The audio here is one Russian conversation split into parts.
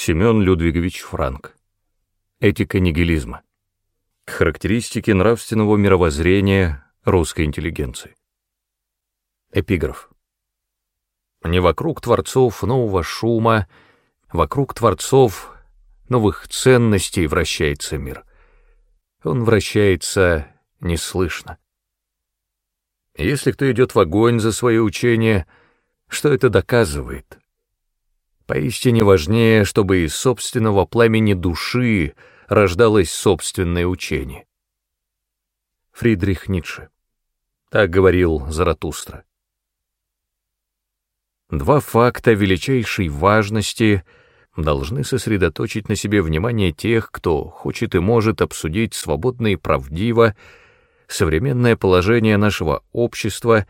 Семен Людвигович Франк. Этика нигилизма. Характеристики нравственного мировоззрения русской интеллигенции. Эпиграф. Не вокруг творцов нового шума, вокруг творцов новых ценностей вращается мир. Он вращается неслышно. Если кто идет в огонь за свое учение, что это доказывает? Поистине важнее, чтобы из собственного пламени души рождалось собственное учение. Фридрих Ницше. Так говорил Заратустра. Два факта величайшей важности должны сосредоточить на себе внимание тех, кто хочет и может обсудить свободно и правдиво современное положение нашего общества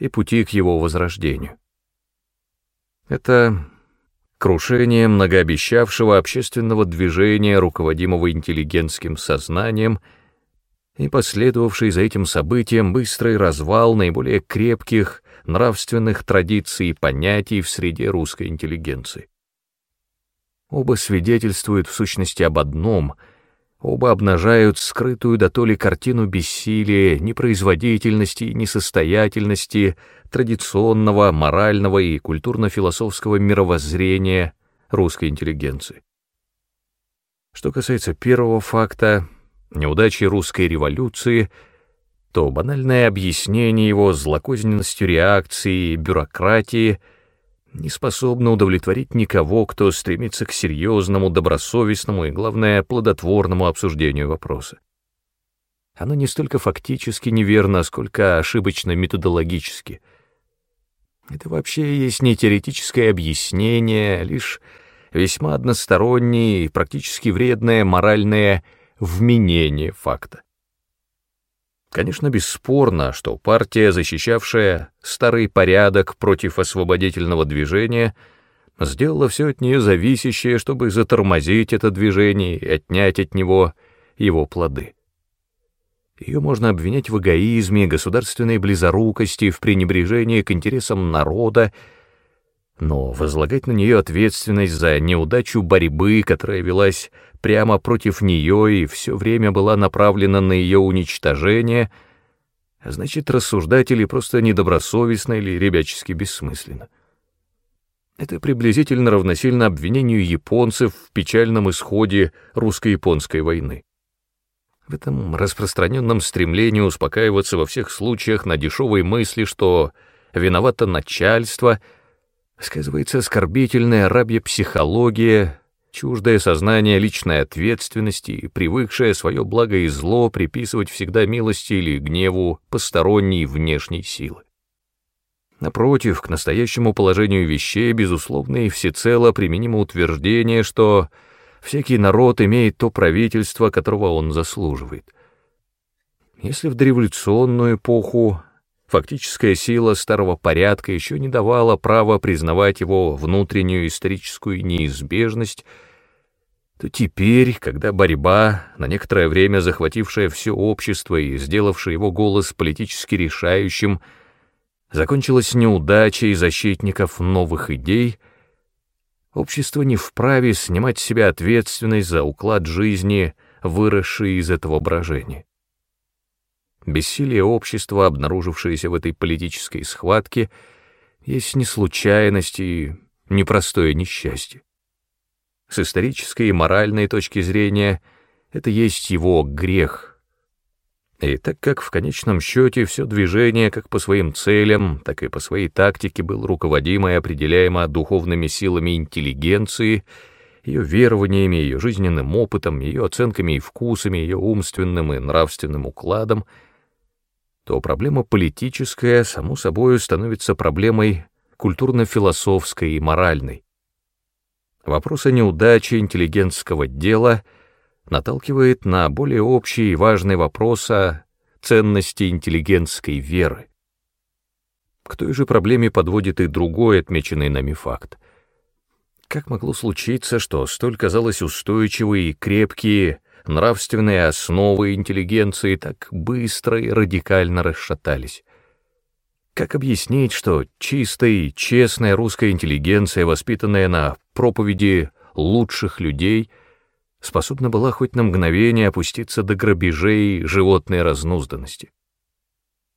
и пути к его возрождению. Это крушение многообещавшего общественного движения, руководимого интеллигентским сознанием, и последовавший за этим событием быстрый развал наиболее крепких нравственных традиций и понятий в среде русской интеллигенции. Оба свидетельствуют в сущности об одном — Оба обнажают скрытую до то ли картину бессилия, непроизводительности и несостоятельности традиционного морального и культурно-философского мировоззрения русской интеллигенции. Что касается первого факта, неудачи русской революции, то банальное объяснение его злокозненностью реакции и бюрократии не способно удовлетворить никого, кто стремится к серьезному, добросовестному и, главное, плодотворному обсуждению вопроса. Оно не столько фактически неверно, сколько ошибочно методологически — это вообще есть не теоретическое объяснение, а лишь весьма одностороннее и практически вредное моральное вменение факта. Конечно, бесспорно, что партия, защищавшая старый порядок против освободительного движения, сделала все от нее зависящее, чтобы затормозить это движение и отнять от него его плоды. Ее можно обвинять в эгоизме, государственной близорукости, в пренебрежении к интересам народа, но возлагать на нее ответственность за неудачу борьбы, которая велась прямо против нее и все время была направлена на ее уничтожение, значит рассуждать или просто недобросовестно, или ребячески бессмысленно. Это приблизительно равносильно обвинению японцев в печальном исходе русско-японской войны. В этом распространенном стремлении успокаиваться во всех случаях на дешевой мысли, что виновато начальство, сказывается оскорбительная рабья психология, чуждое сознание личной ответственности привыкшее свое благо и зло приписывать всегда милости или гневу посторонней внешней силы. Напротив, к настоящему положению вещей, безусловно, и всецело применимо утверждение, что Всякий народ имеет то правительство, которого он заслуживает. Если в дореволюционную эпоху фактическая сила старого порядка еще не давала права признавать его внутреннюю историческую неизбежность, то теперь, когда борьба, на некоторое время захватившая все общество и сделавшая его голос политически решающим, закончилась неудачей защитников новых идей — Общество не вправе снимать с себя ответственность за уклад жизни, выросший из этого брожения. Бессилие общества, обнаружившееся в этой политической схватке, есть не случайность и непростое несчастье. С исторической и моральной точки зрения это есть его грех — и так как в конечном счете все движение как по своим целям, так и по своей тактике было руководимо и определяемо духовными силами интеллигенции, ее верованиями, ее жизненным опытом, ее оценками и вкусами, ее умственным и нравственным укладом, то проблема политическая, само собой, становится проблемой культурно-философской и моральной. Вопрос о неудаче интеллигентского дела — наталкивает на более общий и важный вопрос о ценности интеллигентской веры. К той же проблеме подводит и другой отмеченный нами факт. Как могло случиться, что столь, казалось, устойчивые и крепкие нравственные основы интеллигенции так быстро и радикально расшатались? Как объяснить, что чистая и честная русская интеллигенция, воспитанная на проповеди лучших людей, способна была хоть на мгновение опуститься до грабежей животной разнузданности.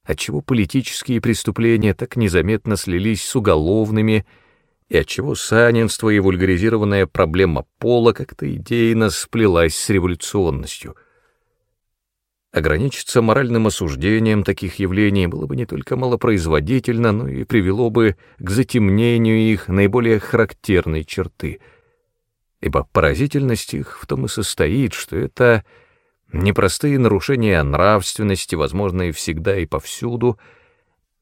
Отчего политические преступления так незаметно слились с уголовными, и отчего санинство и вульгаризированная проблема пола как-то идейно сплелась с революционностью — Ограничиться моральным осуждением таких явлений было бы не только малопроизводительно, но и привело бы к затемнению их наиболее характерной черты. Ибо поразительность их в том и состоит, что это непростые нарушения нравственности, возможные всегда и повсюду,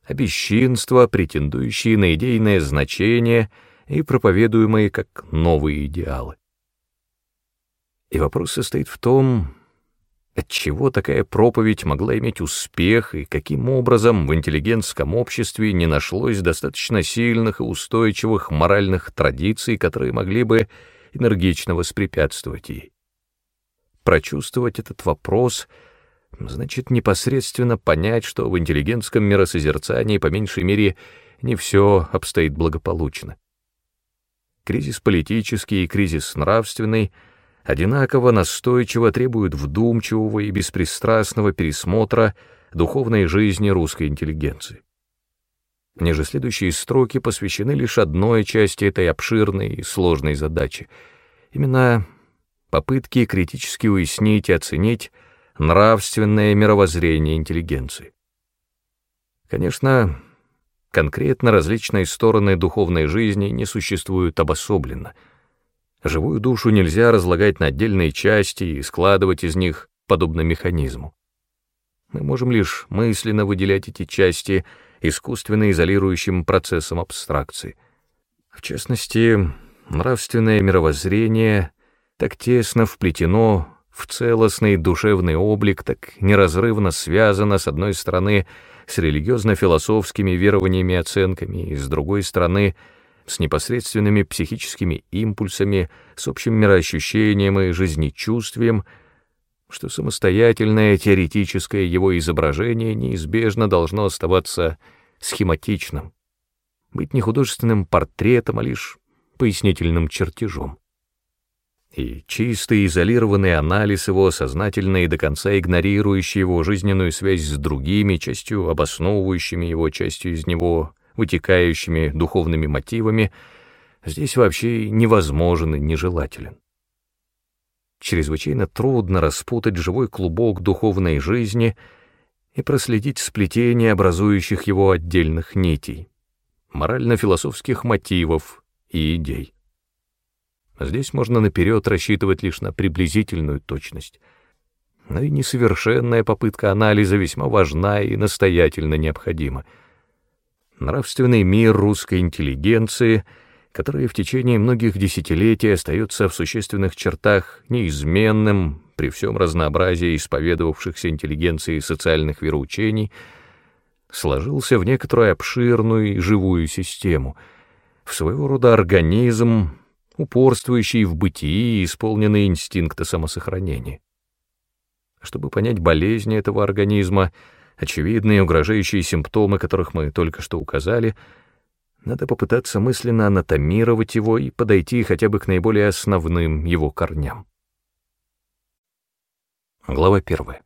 а бесчинства, претендующие на идейное значение и проповедуемые как новые идеалы. И вопрос состоит в том, Отчего такая проповедь могла иметь успех и каким образом в интеллигентском обществе не нашлось достаточно сильных и устойчивых моральных традиций, которые могли бы энергично воспрепятствовать ей? Прочувствовать этот вопрос значит непосредственно понять, что в интеллигентском миросозерцании по меньшей мере не все обстоит благополучно. Кризис политический и кризис нравственный — одинаково настойчиво требуют вдумчивого и беспристрастного пересмотра духовной жизни русской интеллигенции. Ниже следующие строки посвящены лишь одной части этой обширной и сложной задачи, именно попытке критически уяснить и оценить нравственное мировоззрение интеллигенции. Конечно, конкретно различные стороны духовной жизни не существуют обособленно — Живую душу нельзя разлагать на отдельные части и складывать из них подобно механизму. Мы можем лишь мысленно выделять эти части искусственно изолирующим процессом абстракции. В частности, нравственное мировоззрение так тесно вплетено в целостный душевный облик, так неразрывно связано, с одной стороны, с религиозно-философскими верованиями и оценками, и с другой стороны — с непосредственными психическими импульсами, с общим мироощущением и жизнечувствием, что самостоятельное теоретическое его изображение неизбежно должно оставаться схематичным, быть не художественным портретом, а лишь пояснительным чертежом. И чистый изолированный анализ его, сознательно и до конца игнорирующий его жизненную связь с другими, частью обосновывающими его, частью из него вытекающими духовными мотивами, здесь вообще невозможен и нежелателен. Чрезвычайно трудно распутать живой клубок духовной жизни и проследить сплетение образующих его отдельных нитей, морально-философских мотивов и идей. Здесь можно наперед рассчитывать лишь на приблизительную точность, но и несовершенная попытка анализа весьма важна и настоятельно необходима — нравственный мир русской интеллигенции, который в течение многих десятилетий остается в существенных чертах неизменным при всем разнообразии исповедовавшихся интеллигенции социальных вероучений, сложился в некоторую обширную и живую систему, в своего рода организм, упорствующий в бытии и исполненный инстинкта самосохранения. Чтобы понять болезни этого организма, очевидные угрожающие симптомы, которых мы только что указали, надо попытаться мысленно анатомировать его и подойти хотя бы к наиболее основным его корням. Глава первая.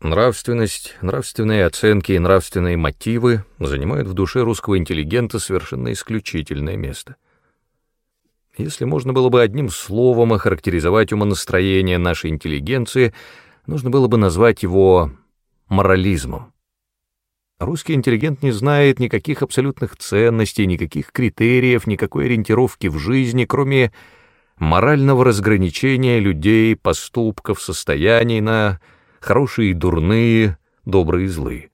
Нравственность, нравственные оценки и нравственные мотивы занимают в душе русского интеллигента совершенно исключительное место. Если можно было бы одним словом охарактеризовать умонастроение нашей интеллигенции, нужно было бы назвать его морализмом. Русский интеллигент не знает никаких абсолютных ценностей, никаких критериев, никакой ориентировки в жизни, кроме морального разграничения людей, поступков, состояний на хорошие и дурные, добрые и злые.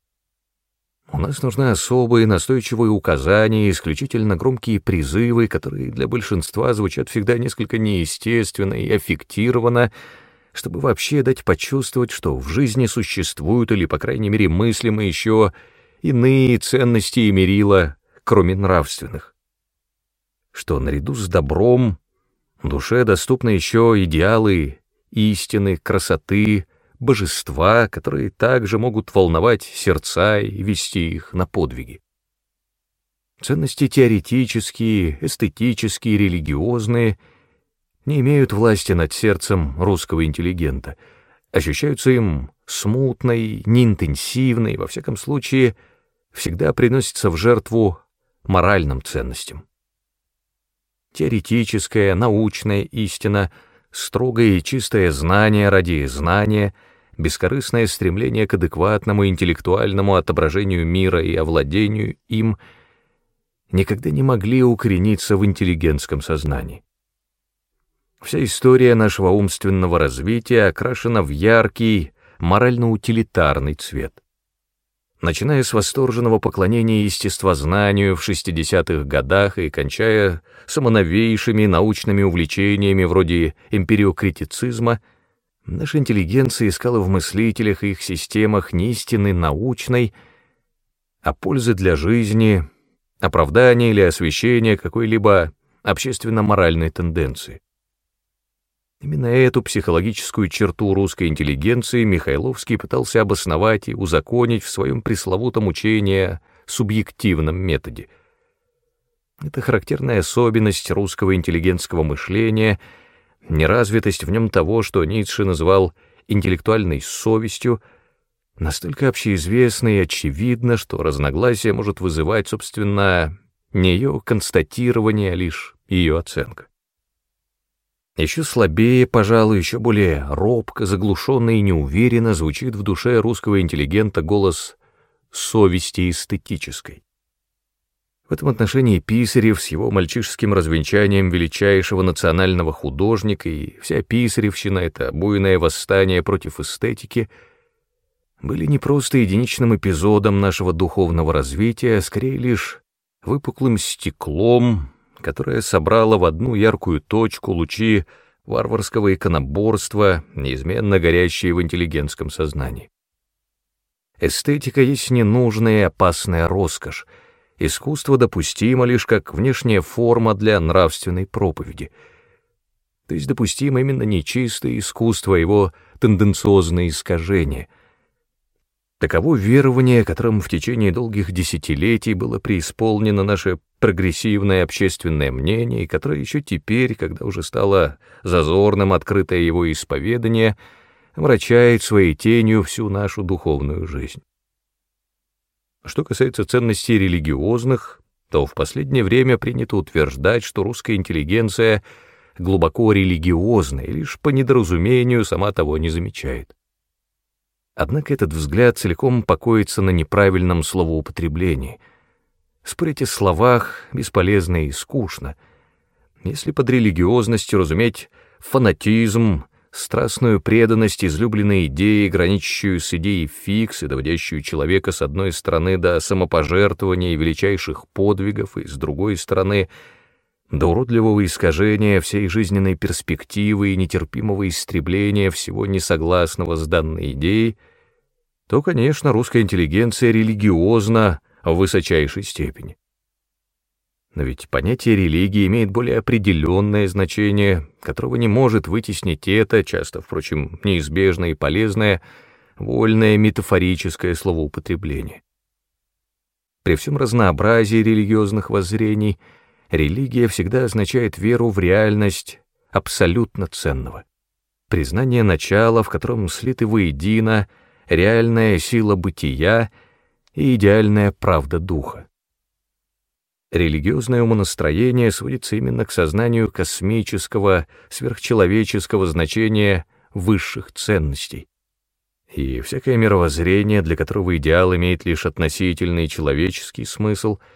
У нас нужны особые настойчивые указания, исключительно громкие призывы, которые для большинства звучат всегда несколько неестественно и аффектированно, чтобы вообще дать почувствовать, что в жизни существуют или, по крайней мере, мыслимы еще иные ценности и мерила, кроме нравственных. Что наряду с добром душе доступны еще идеалы истины, красоты, божества, которые также могут волновать сердца и вести их на подвиги. Ценности теоретические, эстетические, религиозные не имеют власти над сердцем русского интеллигента, ощущаются им смутной, неинтенсивной, во всяком случае, всегда приносятся в жертву моральным ценностям. Теоретическая, научная истина, строгое и чистое знание ради знания, бескорыстное стремление к адекватному интеллектуальному отображению мира и овладению им никогда не могли укорениться в интеллигентском сознании. Вся история нашего умственного развития окрашена в яркий, морально-утилитарный цвет начиная с восторженного поклонения естествознанию в 60-х годах и кончая самоновейшими научными увлечениями вроде эмпириокритицизма, наша интеллигенция искала в мыслителях и их системах не истины научной, а пользы для жизни, оправдания или освещения какой-либо общественно-моральной тенденции. Именно эту психологическую черту русской интеллигенции Михайловский пытался обосновать и узаконить в своем пресловутом учении субъективном методе. Это характерная особенность русского интеллигентского мышления, неразвитость в нем того, что Ницше называл интеллектуальной совестью, настолько общеизвестно и очевидно, что разногласие может вызывать, собственно, не ее констатирование, а лишь ее оценка. Еще слабее, пожалуй, еще более робко, заглушенно и неуверенно звучит в душе русского интеллигента голос совести эстетической. В этом отношении Писарев с его мальчишеским развенчанием величайшего национального художника и вся Писаревщина — это буйное восстание против эстетики — были не просто единичным эпизодом нашего духовного развития, а скорее лишь выпуклым стеклом, которая собрала в одну яркую точку лучи варварского иконоборства, неизменно горящие в интеллигентском сознании. Эстетика есть ненужная и опасная роскошь, искусство допустимо лишь как внешняя форма для нравственной проповеди. То есть допустимо именно нечистое искусство, его тенденциозные искажения — Таково верование, которым в течение долгих десятилетий было преисполнено наше прогрессивное общественное мнение, и которое еще теперь, когда уже стало зазорным открытое его исповедание, мрачает своей тенью всю нашу духовную жизнь. Что касается ценностей религиозных, то в последнее время принято утверждать, что русская интеллигенция глубоко религиозна и лишь по недоразумению сама того не замечает. Однако этот взгляд целиком покоится на неправильном словоупотреблении. Спорить о словах бесполезно и скучно. Если под религиозностью разуметь фанатизм, страстную преданность излюбленной идеи, граничащую с идеей фикс и доводящую человека с одной стороны до самопожертвования и величайших подвигов, и с другой стороны до уродливого искажения всей жизненной перспективы и нетерпимого истребления всего несогласного с данной идеей, то, конечно, русская интеллигенция религиозна в высочайшей степени. Но ведь понятие религии имеет более определенное значение, которого не может вытеснить это, часто, впрочем, неизбежное и полезное, вольное метафорическое словоупотребление. При всем разнообразии религиозных воззрений — религия всегда означает веру в реальность абсолютно ценного. Признание начала, в котором слиты воедино реальная сила бытия и идеальная правда духа. Религиозное умонастроение сводится именно к сознанию космического, сверхчеловеческого значения высших ценностей. И всякое мировоззрение, для которого идеал имеет лишь относительный человеческий смысл —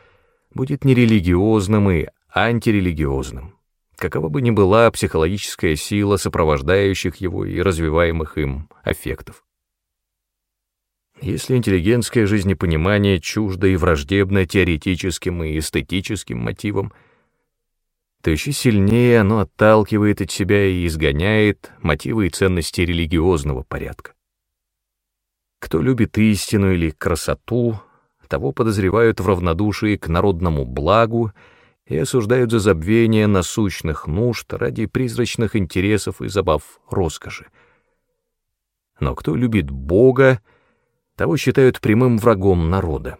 будет нерелигиозным и антирелигиозным, какова бы ни была психологическая сила сопровождающих его и развиваемых им аффектов. Если интеллигентское жизнепонимание чуждо и враждебно теоретическим и эстетическим мотивам, то еще сильнее оно отталкивает от себя и изгоняет мотивы и ценности религиозного порядка. Кто любит истину или красоту, того подозревают в равнодушии к народному благу и осуждают за забвение насущных нужд ради призрачных интересов и забав роскоши. Но кто любит Бога, того считают прямым врагом народа.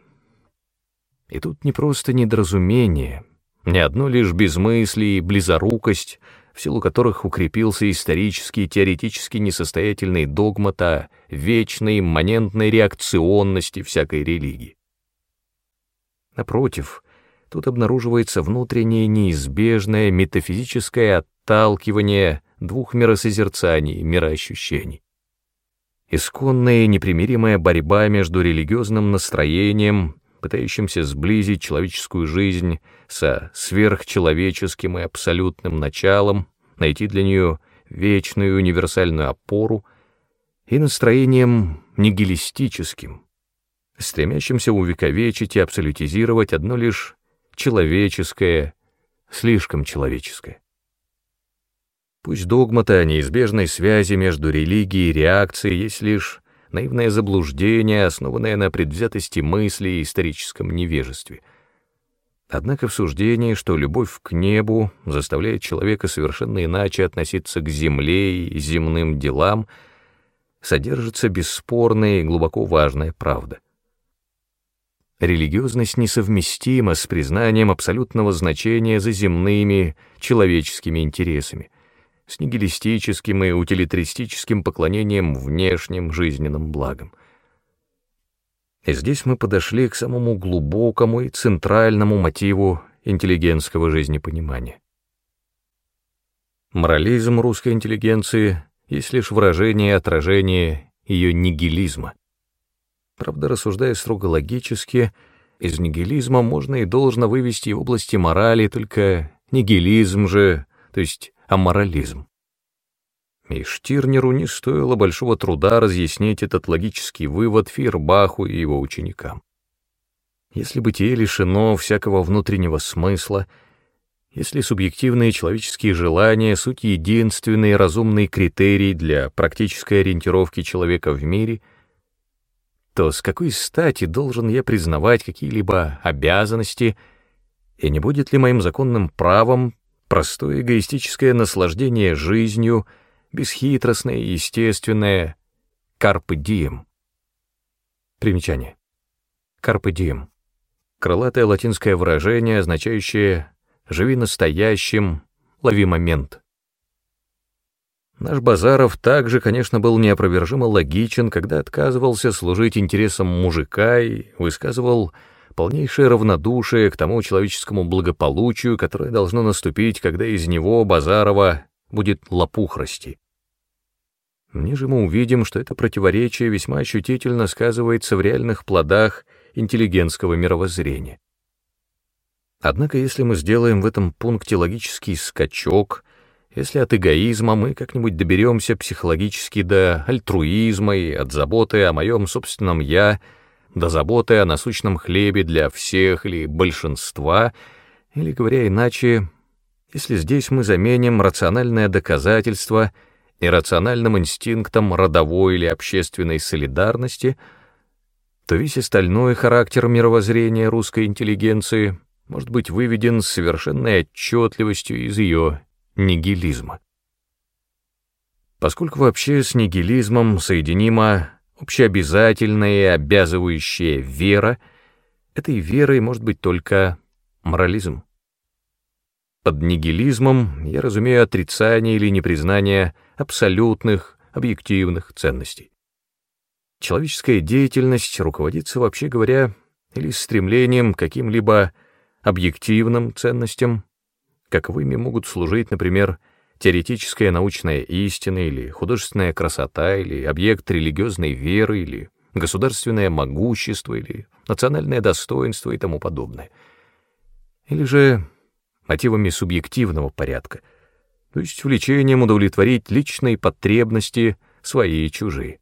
И тут не просто недоразумение, не одно лишь безмыслие и близорукость, в силу которых укрепился исторический и теоретически несостоятельный догмат о вечной имманентной реакционности всякой религии. Напротив, тут обнаруживается внутреннее неизбежное метафизическое отталкивание двух миросозерцаний, мироощущений. Исконная и непримиримая борьба между религиозным настроением, пытающимся сблизить человеческую жизнь со сверхчеловеческим и абсолютным началом, найти для нее вечную универсальную опору, и настроением нигилистическим, стремящимся увековечить и абсолютизировать одно лишь человеческое, слишком человеческое. Пусть догматы о неизбежной связи между религией и реакцией есть лишь наивное заблуждение, основанное на предвзятости мысли и историческом невежестве. Однако в суждении, что любовь к небу заставляет человека совершенно иначе относиться к земле и земным делам, содержится бесспорная и глубоко важная правда. Религиозность несовместима с признанием абсолютного значения за земными человеческими интересами — с нигилистическим и утилитаристическим поклонением внешним жизненным благам. И здесь мы подошли к самому глубокому и центральному мотиву интеллигентского жизнепонимания. Морализм русской интеллигенции есть лишь выражение и отражение ее нигилизма. Правда, рассуждая строго логически, из нигилизма можно и должно вывести в области морали только нигилизм же, то есть аморализм. И Штирнеру не стоило большого труда разъяснить этот логический вывод Фейербаху и его ученикам. Если бытие лишено всякого внутреннего смысла, если субъективные человеческие желания — суть единственный разумный критерий для практической ориентировки человека в мире, то с какой стати должен я признавать какие-либо обязанности, и не будет ли моим законным правом простое эгоистическое наслаждение жизнью, бесхитростное и естественное «карпе дием». Примечание. «Карпе дием» — крылатое латинское выражение, означающее «живи настоящим, лови момент». Наш Базаров также, конечно, был неопровержимо логичен, когда отказывался служить интересам мужика и высказывал полнейшее равнодушие к тому человеческому благополучию, которое должно наступить, когда из него, Базарова, будет лопух расти. Ниже мы увидим, что это противоречие весьма ощутительно сказывается в реальных плодах интеллигентского мировоззрения. Однако, если мы сделаем в этом пункте логический скачок, если от эгоизма мы как-нибудь доберемся психологически до альтруизма и от заботы о моем собственном «я», до заботы о насущном хлебе для всех или большинства, или, говоря иначе, если здесь мы заменим рациональное доказательство иррациональным инстинктом родовой или общественной солидарности, то весь остальной характер мировоззрения русской интеллигенции может быть выведен с совершенной отчетливостью из ее нигилизма. Поскольку вообще с нигилизмом соединима общеобязательная и обязывающая вера, этой верой может быть только морализм. Под нигилизмом я разумею отрицание или непризнание абсолютных, объективных ценностей. Человеческая деятельность руководится, вообще говоря, или стремлением к каким-либо объективным ценностям, каковыми могут служить, например, теоретическая научная истина или художественная красота или объект религиозной веры или государственное могущество или национальное достоинство и тому подобное. Или же мотивами субъективного порядка, то есть влечением удовлетворить личные потребности свои и чужие.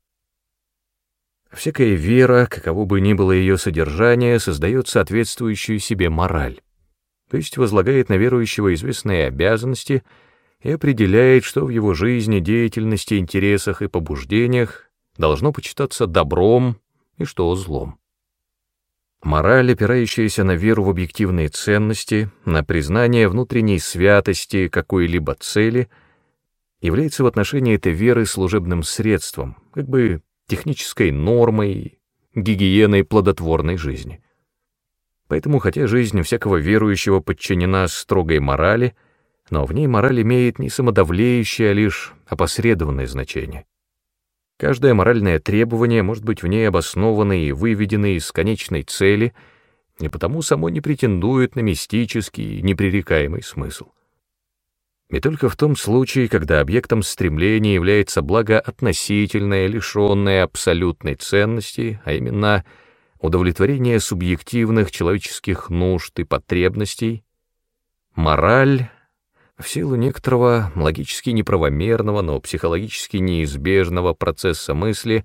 Всякая вера, каково бы ни было ее содержание, создает соответствующую себе мораль, то есть возлагает на верующего известные обязанности — и определяет, что в его жизни, деятельности, интересах и побуждениях должно почитаться добром и что злом. Мораль, опирающаяся на веру в объективные ценности, на признание внутренней святости какой-либо цели, является в отношении этой веры служебным средством, как бы технической нормой, гигиеной плодотворной жизни. Поэтому, хотя жизнь всякого верующего подчинена строгой морали, но в ней мораль имеет не самодавлеющее, а лишь опосредованное значение. Каждое моральное требование может быть в ней обосновано и выведено из конечной цели, и потому само не претендует на мистический, непререкаемый смысл. И только в том случае, когда объектом стремления является благо относительное, лишенное абсолютной ценности, а именно удовлетворение субъективных человеческих нужд и потребностей, мораль, в силу некоторого логически неправомерного, но психологически неизбежного процесса мысли,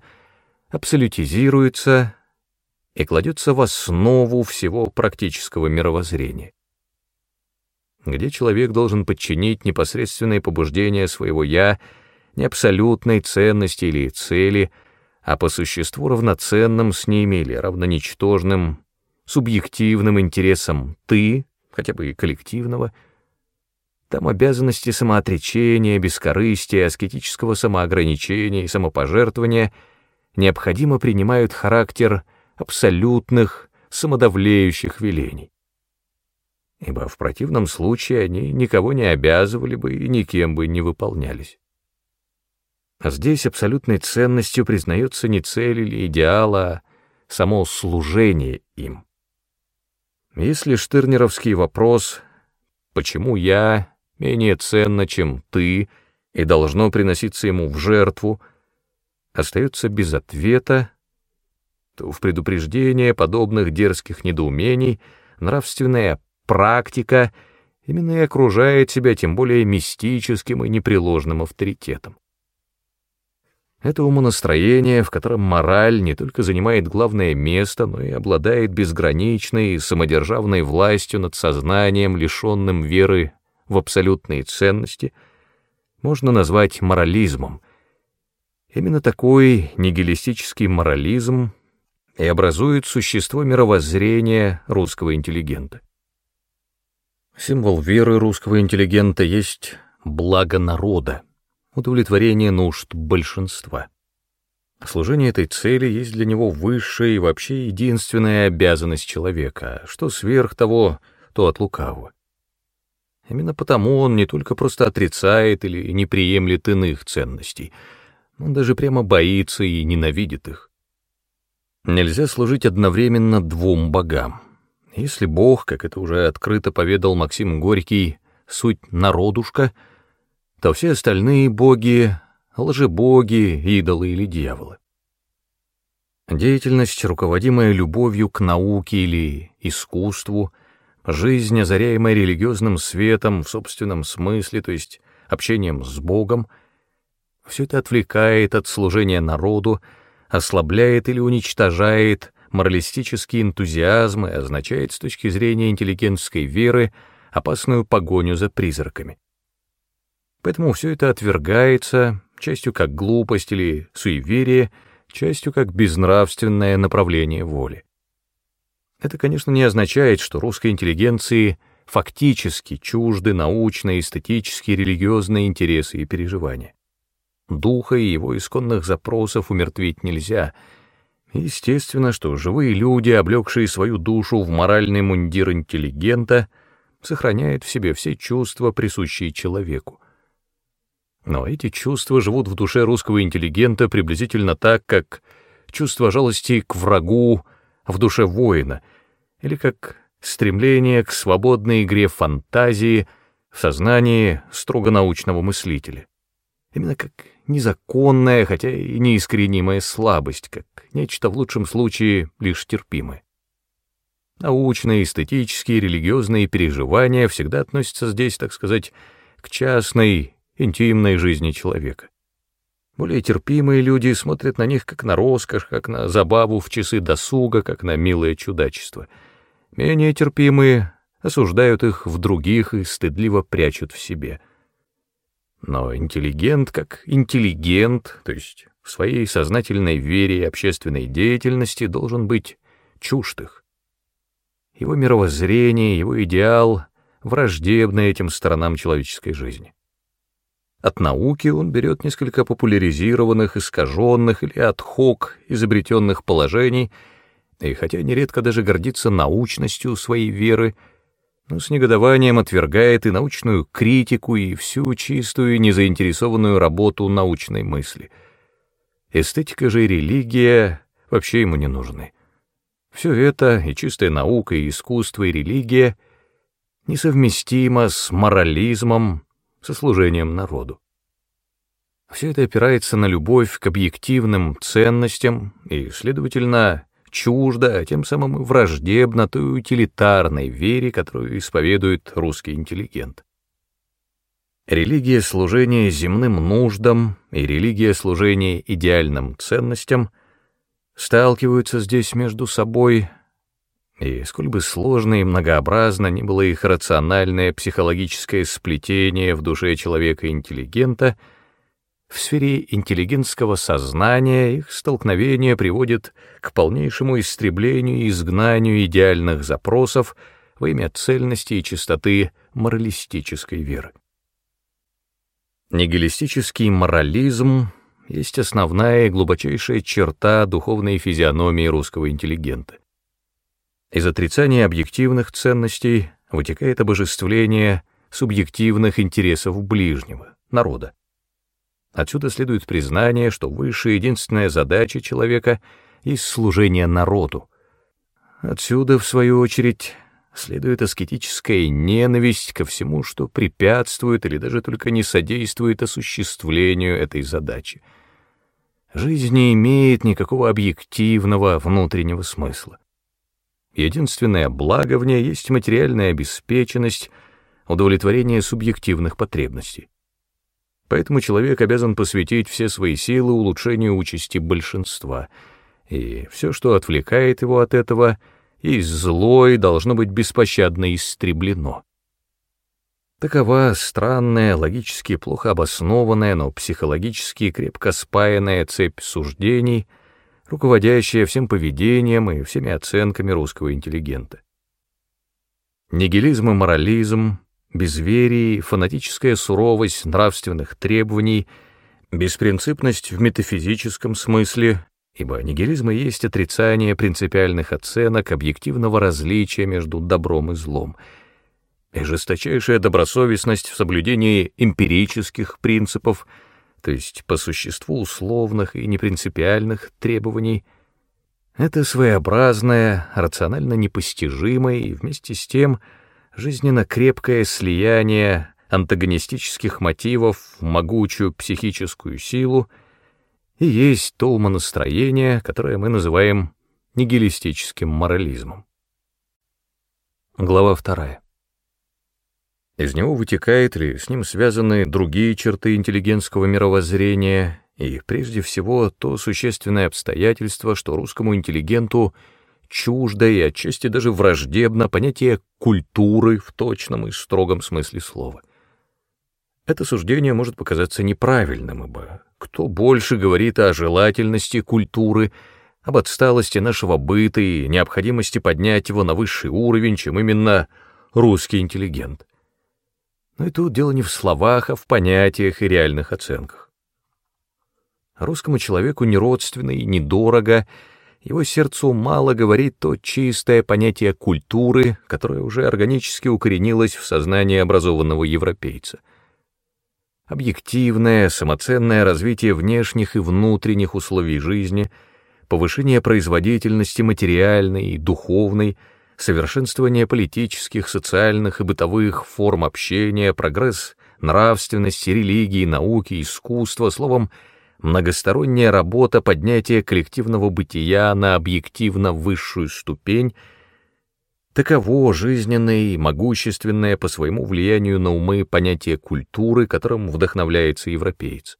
абсолютизируется и кладется в основу всего практического мировоззрения где человек должен подчинить непосредственные побуждения своего «я» не абсолютной ценности или цели, а по существу равноценным с ними или равноничтожным, субъективным интересам «ты», хотя бы и коллективного, там обязанности самоотречения, бескорыстия, аскетического самоограничения и самопожертвования необходимо принимают характер абсолютных, самодавлеющих велений ибо в противном случае они никого не обязывали бы и никем бы не выполнялись. А здесь абсолютной ценностью признается не цель или идеал, а само служение им. Если штырнеровский вопрос «почему я менее ценно, чем ты» и должно приноситься ему в жертву, остается без ответа, то в предупреждение подобных дерзких недоумений нравственная практика именно и окружает себя тем более мистическим и непреложным авторитетом. Это умонастроение, в котором мораль не только занимает главное место, но и обладает безграничной самодержавной властью над сознанием, лишенным веры в абсолютные ценности, можно назвать морализмом. Именно такой нигилистический морализм и образует существо мировоззрения русского интеллигента. Символ веры русского интеллигента есть благо народа, удовлетворение нужд большинства. Служение этой цели есть для него высшая и вообще единственная обязанность человека, что сверх того, то от лукавого. Именно потому он не только просто отрицает или не приемлет иных ценностей, он даже прямо боится и ненавидит их. Нельзя служить одновременно двум богам — если Бог, как это уже открыто поведал Максим Горький, суть народушка, то все остальные боги — лжебоги, идолы или дьяволы. Деятельность, руководимая любовью к науке или искусству, жизнь, озаряемая религиозным светом в собственном смысле, то есть общением с Богом, все это отвлекает от служения народу, ослабляет или уничтожает моралистический энтузиазм и означает с точки зрения интеллигентской веры опасную погоню за призраками. Поэтому все это отвергается, частью как глупость или суеверие, частью как безнравственное направление воли. Это, конечно, не означает, что русской интеллигенции фактически чужды научные, эстетические, религиозные интересы и переживания. Духа и его исконных запросов умертвить нельзя — Естественно, что живые люди, облегшие свою душу в моральный мундир интеллигента, сохраняют в себе все чувства, присущие человеку. Но эти чувства живут в душе русского интеллигента приблизительно так, как чувство жалости к врагу в душе воина, или как стремление к свободной игре фантазии в сознании строго научного мыслителя. Именно как незаконная, хотя и неискоренимая слабость, как нечто в лучшем случае лишь терпимое. Научные, эстетические, религиозные переживания всегда относятся здесь, так сказать, к частной, интимной жизни человека. Более терпимые люди смотрят на них как на роскошь, как на забаву в часы досуга, как на милое чудачество. Менее терпимые осуждают их в других и стыдливо прячут в себе — но интеллигент как интеллигент, то есть в своей сознательной вере и общественной деятельности должен быть чужд их. Его мировоззрение, его идеал враждебны этим сторонам человеческой жизни. От науки он берет несколько популяризированных, искаженных или отхок изобретенных положений и хотя нередко даже гордится научностью своей веры, но с негодованием отвергает и научную критику, и всю чистую, незаинтересованную работу научной мысли. Эстетика же и религия вообще ему не нужны. Все это, и чистая наука, и искусство, и религия, несовместимо с морализмом, со служением народу. Все это опирается на любовь к объективным ценностям и, следовательно, чуждо, а тем самым враждебно той утилитарной вере, которую исповедует русский интеллигент. Религия служения земным нуждам и религия служения идеальным ценностям сталкиваются здесь между собой, и сколь бы сложно и многообразно ни было их рациональное психологическое сплетение в душе человека-интеллигента — в сфере интеллигентского сознания их столкновение приводит к полнейшему истреблению и изгнанию идеальных запросов во имя цельности и чистоты моралистической веры. Нигилистический морализм есть основная и глубочайшая черта духовной физиономии русского интеллигента. Из отрицания объективных ценностей вытекает обожествление субъективных интересов ближнего, народа. Отсюда следует признание, что высшая единственная задача человека есть служение народу. Отсюда, в свою очередь, следует аскетическая ненависть ко всему, что препятствует или даже только не содействует осуществлению этой задачи. Жизнь не имеет никакого объективного внутреннего смысла. Единственное благо в ней есть материальная обеспеченность, удовлетворение субъективных потребностей. Поэтому человек обязан посвятить все свои силы улучшению участи большинства, и все, что отвлекает его от этого, и злой должно быть беспощадно истреблено. Такова странная, логически плохо обоснованная, но психологически крепко спаянная цепь суждений, руководящая всем поведением и всеми оценками русского интеллигента. Нигилизм и морализм, безверие, фанатическая суровость нравственных требований, беспринципность в метафизическом смысле, ибо нигилизм и есть отрицание принципиальных оценок объективного различия между добром и злом, и жесточайшая добросовестность в соблюдении эмпирических принципов, то есть по существу условных и непринципиальных требований, это своеобразное, рационально непостижимое и вместе с тем — жизненно крепкое слияние антагонистических мотивов в могучую психическую силу и есть то умонастроение, которое мы называем нигилистическим морализмом. Глава вторая. Из него вытекает или с ним связаны другие черты интеллигентского мировоззрения и, прежде всего, то существенное обстоятельство, что русскому интеллигенту — чуждо и отчасти даже враждебно понятие культуры в точном и строгом смысле слова. Это суждение может показаться неправильным, ибо кто больше говорит о желательности культуры, об отсталости нашего быта и необходимости поднять его на высший уровень, чем именно русский интеллигент. Но и тут дело не в словах, а в понятиях и реальных оценках. Русскому человеку не родственно и недорого — его сердцу мало говорит то чистое понятие культуры, которое уже органически укоренилось в сознании образованного европейца. Объективное, самоценное развитие внешних и внутренних условий жизни, повышение производительности материальной и духовной, совершенствование политических, социальных и бытовых форм общения, прогресс нравственности, религии, науки, искусства, словом, многосторонняя работа поднятия коллективного бытия на объективно высшую ступень, таково жизненное и могущественное по своему влиянию на умы понятие культуры, которым вдохновляется европеец.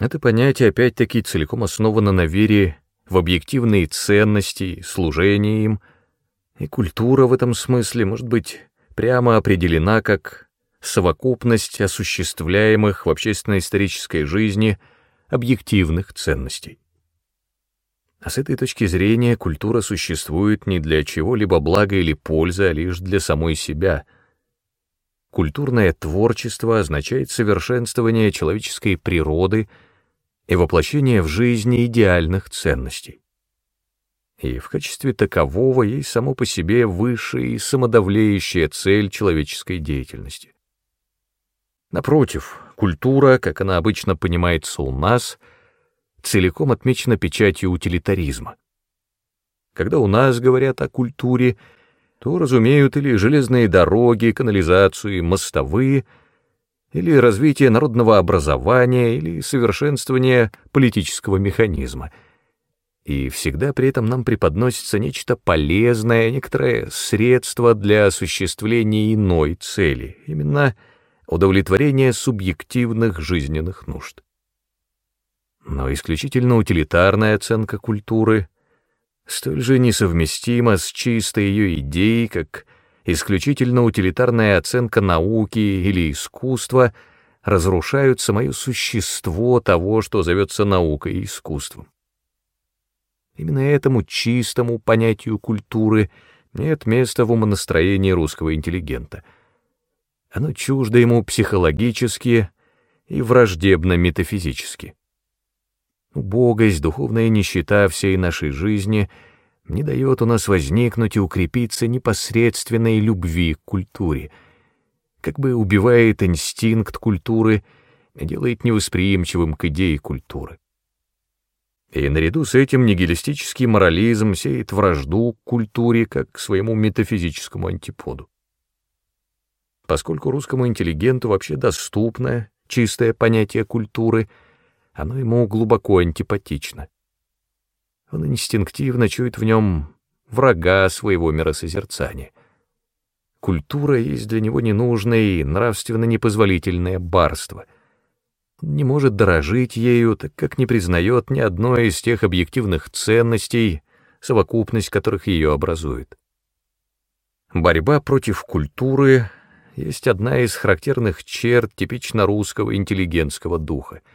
Это понятие опять-таки целиком основано на вере в объективные ценности, служение им, и культура в этом смысле может быть прямо определена как совокупность осуществляемых в общественно-исторической жизни объективных ценностей. А с этой точки зрения культура существует не для чего-либо блага или пользы, а лишь для самой себя. Культурное творчество означает совершенствование человеческой природы и воплощение в жизни идеальных ценностей. И в качестве такового есть само по себе высшая и самодавлеющая цель человеческой деятельности. Напротив, культура, как она обычно понимается у нас, целиком отмечена печатью утилитаризма. Когда у нас говорят о культуре, то разумеют или железные дороги, канализацию, мостовые, или развитие народного образования, или совершенствование политического механизма. И всегда при этом нам преподносится нечто полезное, некоторое средство для осуществления иной цели, именно удовлетворения субъективных жизненных нужд. Но исключительно утилитарная оценка культуры столь же несовместима с чистой ее идеей, как исключительно утилитарная оценка науки или искусства разрушают самое существо того, что зовется наукой и искусством. Именно этому чистому понятию культуры нет места в умонастроении русского интеллигента. Оно чуждо ему психологически и враждебно метафизически. Убогость, духовная нищета всей нашей жизни не дает у нас возникнуть и укрепиться непосредственной любви к культуре, как бы убивает инстинкт культуры и делает невосприимчивым к идее культуры. И наряду с этим нигилистический морализм сеет вражду к культуре как к своему метафизическому антиподу. Поскольку русскому интеллигенту вообще доступно чистое понятие культуры — оно ему глубоко антипатично. Он инстинктивно чует в нем врага своего миросозерцания. Культура есть для него ненужное и нравственно непозволительное барство. Не может дорожить ею, так как не признает ни одной из тех объективных ценностей, совокупность которых ее образует. Борьба против культуры есть одна из характерных черт типично русского интеллигентского духа —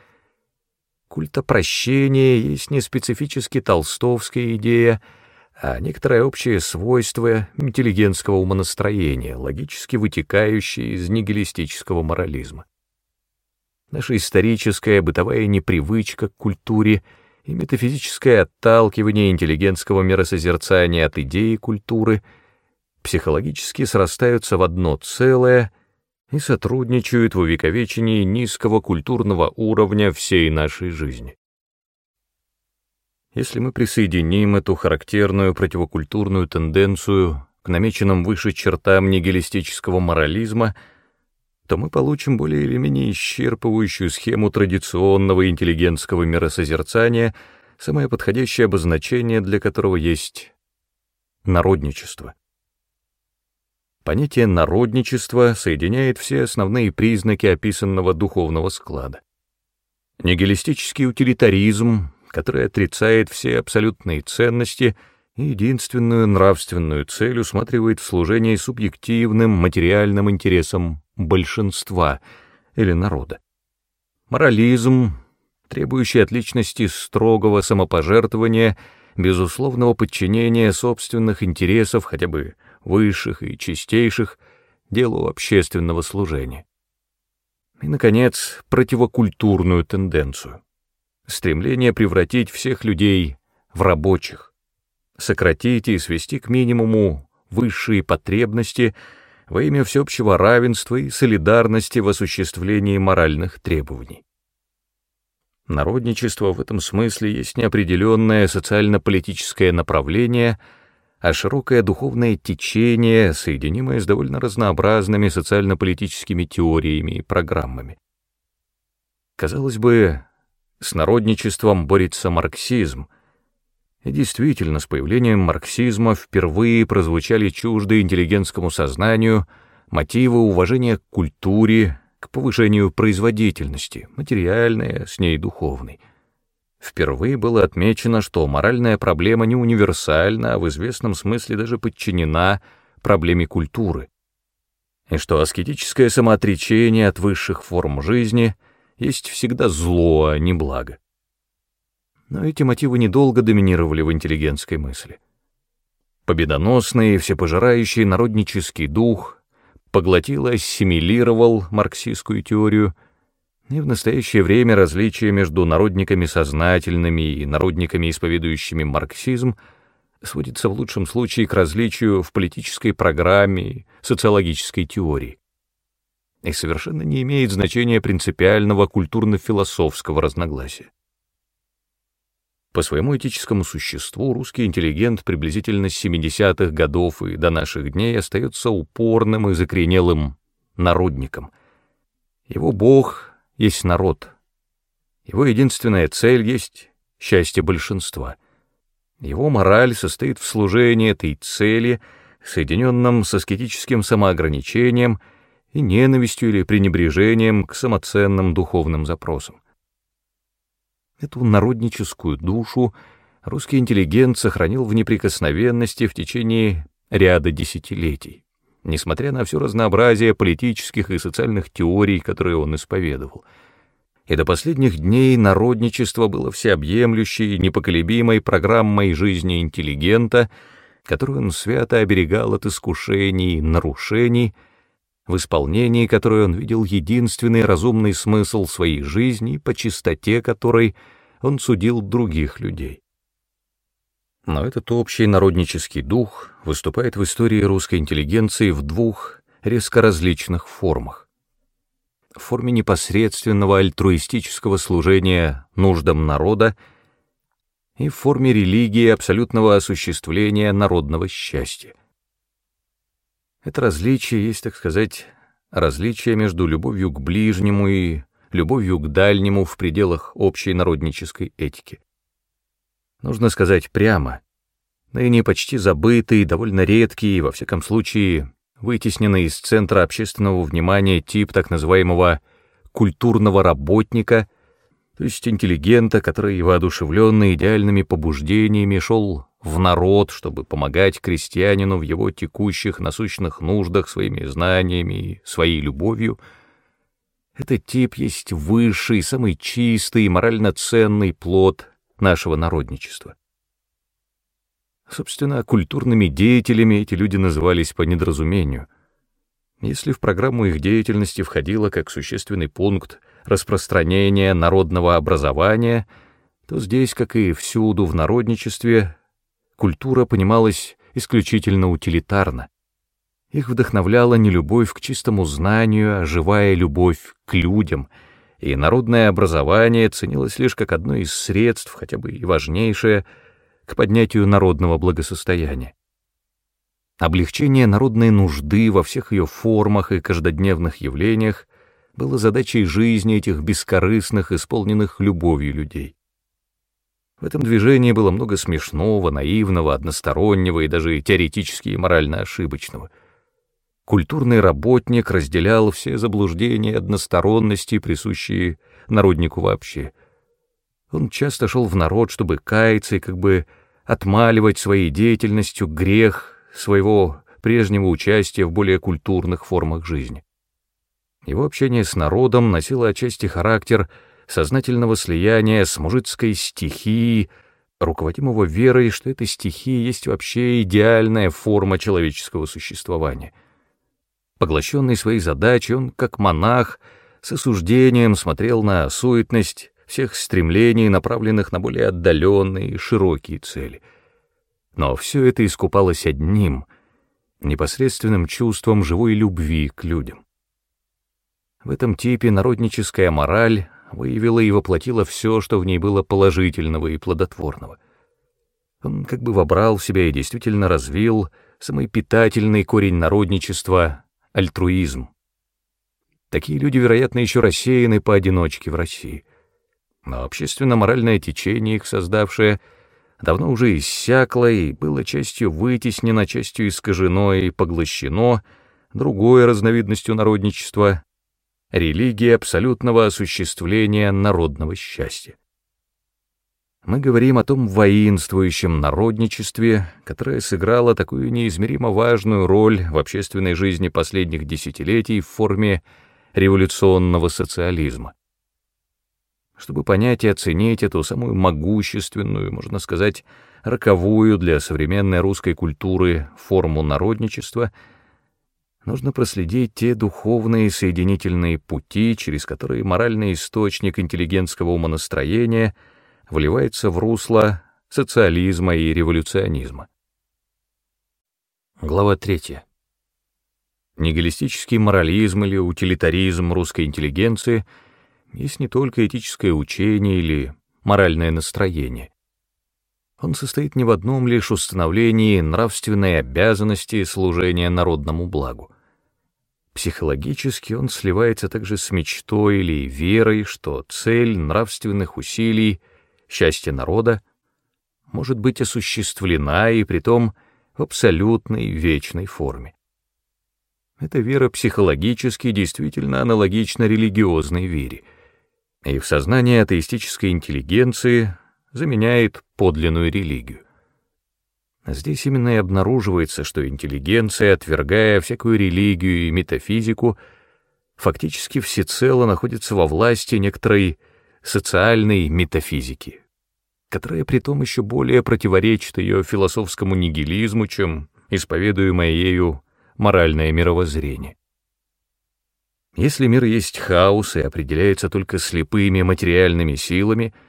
Культа прощения есть не специфически толстовская идея, а некоторое общее свойство интеллигентского умонастроения, логически вытекающее из нигилистического морализма. Наша историческая бытовая непривычка к культуре и метафизическое отталкивание интеллигентского миросозерцания от идеи культуры психологически срастаются в одно целое — и сотрудничают в увековечении низкого культурного уровня всей нашей жизни. Если мы присоединим эту характерную противокультурную тенденцию к намеченным выше чертам нигилистического морализма, то мы получим более или менее исчерпывающую схему традиционного интеллигентского миросозерцания, самое подходящее обозначение для которого есть народничество. Понятие народничества соединяет все основные признаки описанного духовного склада. Нигилистический утилитаризм, который отрицает все абсолютные ценности единственную нравственную цель усматривает в служении субъективным материальным интересам большинства или народа. Морализм, требующий от личности строгого самопожертвования, безусловного подчинения собственных интересов хотя бы высших и чистейших, делу общественного служения. И, наконец, противокультурную тенденцию. Стремление превратить всех людей в рабочих, сократить и свести к минимуму высшие потребности во имя всеобщего равенства и солидарности в осуществлении моральных требований. Народничество в этом смысле есть неопределенное социально-политическое направление — а широкое духовное течение, соединимое с довольно разнообразными социально-политическими теориями и программами. Казалось бы, с народничеством борется марксизм, и действительно, с появлением марксизма впервые прозвучали чужды интеллигентскому сознанию мотивы уважения к культуре, к повышению производительности, материальной, с ней духовной. Впервые было отмечено, что моральная проблема не универсальна, а в известном смысле даже подчинена проблеме культуры, и что аскетическое самоотречение от высших форм жизни есть всегда зло, а не благо. Но эти мотивы недолго доминировали в интеллигентской мысли. Победоносный, всепожирающий народнический дух поглотил и ассимилировал марксистскую теорию — и в настоящее время различие между народниками сознательными и народниками, исповедующими марксизм, сводится в лучшем случае к различию в политической программе, социологической теории. И совершенно не имеет значения принципиального культурно-философского разногласия. По своему этическому существу русский интеллигент приблизительно с 70-х годов и до наших дней остается упорным и закоренелым народником. Его бог есть народ. Его единственная цель есть счастье большинства. Его мораль состоит в служении этой цели, соединенном с аскетическим самоограничением и ненавистью или пренебрежением к самоценным духовным запросам. Эту народническую душу русский интеллигент сохранил в неприкосновенности в течение ряда десятилетий, несмотря на все разнообразие политических и социальных теорий, которые он исповедовал. И до последних дней народничество было всеобъемлющей, непоколебимой программой жизни интеллигента, которую он свято оберегал от искушений и нарушений — в исполнении которой он видел единственный разумный смысл своей жизни, по чистоте которой он судил других людей. Но этот общий народнический дух выступает в истории русской интеллигенции в двух резко различных формах. В форме непосредственного альтруистического служения нуждам народа и в форме религии абсолютного осуществления народного счастья. Это различие есть, так сказать, различие между любовью к ближнему и любовью к дальнему в пределах общей народнической этики. Нужно сказать прямо, ныне почти забытый, довольно редкий, во всяком случае, вытесненный из центра общественного внимания тип так называемого культурного работника — то есть интеллигента, который, воодушевленный идеальными побуждениями, шел в народ, чтобы помогать крестьянину в его текущих насущных нуждах своими знаниями и своей любовью, этот тип есть высший, самый чистый и морально ценный плод нашего народничества. Собственно, культурными деятелями эти люди назывались по недоразумению. Если в программу их деятельности входило как существенный пункт распространения народного образования, то здесь, как и всюду в народничестве, культура понималась исключительно утилитарно. Их вдохновляла не любовь к чистому знанию, а живая любовь к людям, и народное образование ценилось лишь как одно из средств, хотя бы и важнейшее, к поднятию народного благосостояния. Облегчение народной нужды во всех ее формах и каждодневных явлениях было задачей жизни этих бескорыстных, исполненных любовью людей. В этом движении было много смешного, наивного, одностороннего и даже теоретически и морально ошибочного. Культурный работник разделял все заблуждения односторонности, присущие народнику вообще. Он часто шел в народ, чтобы каяться и как бы отмаливать своей деятельностью грех своего прежнего участия в более культурных формах жизни. Его общение с народом носило отчасти характер сознательного слияния с мужицкой стихией, руководимого верой, что эта стихия есть вообще идеальная форма человеческого существования. Поглощенный своей задачей, он, как монах, с осуждением смотрел на суетность всех стремлений, направленных на более отдаленные широкие цели. Но все это искупалось одним — непосредственным чувством живой любви к людям. В этом типе народническая мораль выявила и воплотила все, что в ней было положительного и плодотворного. Он как бы вобрал в себя и действительно развил самый питательный корень народничества — альтруизм. Такие люди, вероятно, еще рассеяны поодиночке в России. Но общественно-моральное течение, их создавшее, давно уже иссякло и было частью вытеснено, частью искажено и поглощено другой разновидностью народничества религии абсолютного осуществления народного счастья. Мы говорим о том воинствующем народничестве, которое сыграло такую неизмеримо важную роль в общественной жизни последних десятилетий в форме революционного социализма. Чтобы понять и оценить эту самую могущественную, можно сказать, роковую для современной русской культуры форму народничества — нужно проследить те духовные соединительные пути, через которые моральный источник интеллигентского умонастроения вливается в русло социализма и революционизма. Глава 3. Нигилистический морализм или утилитаризм русской интеллигенции есть не только этическое учение или моральное настроение. Он состоит не в одном лишь установлении нравственной обязанности служения народному благу. Психологически он сливается также с мечтой или верой, что цель нравственных усилий, счастье народа, может быть осуществлена и притом в абсолютной вечной форме. Эта вера психологически действительно аналогична религиозной вере, и в сознании атеистической интеллигенции заменяет подлинную религию. Здесь именно и обнаруживается, что интеллигенция, отвергая всякую религию и метафизику, фактически всецело находится во власти некоторой социальной метафизики, которая притом еще более противоречит ее философскому нигилизму, чем исповедуемое ею моральное мировоззрение. Если мир есть хаос и определяется только слепыми материальными силами —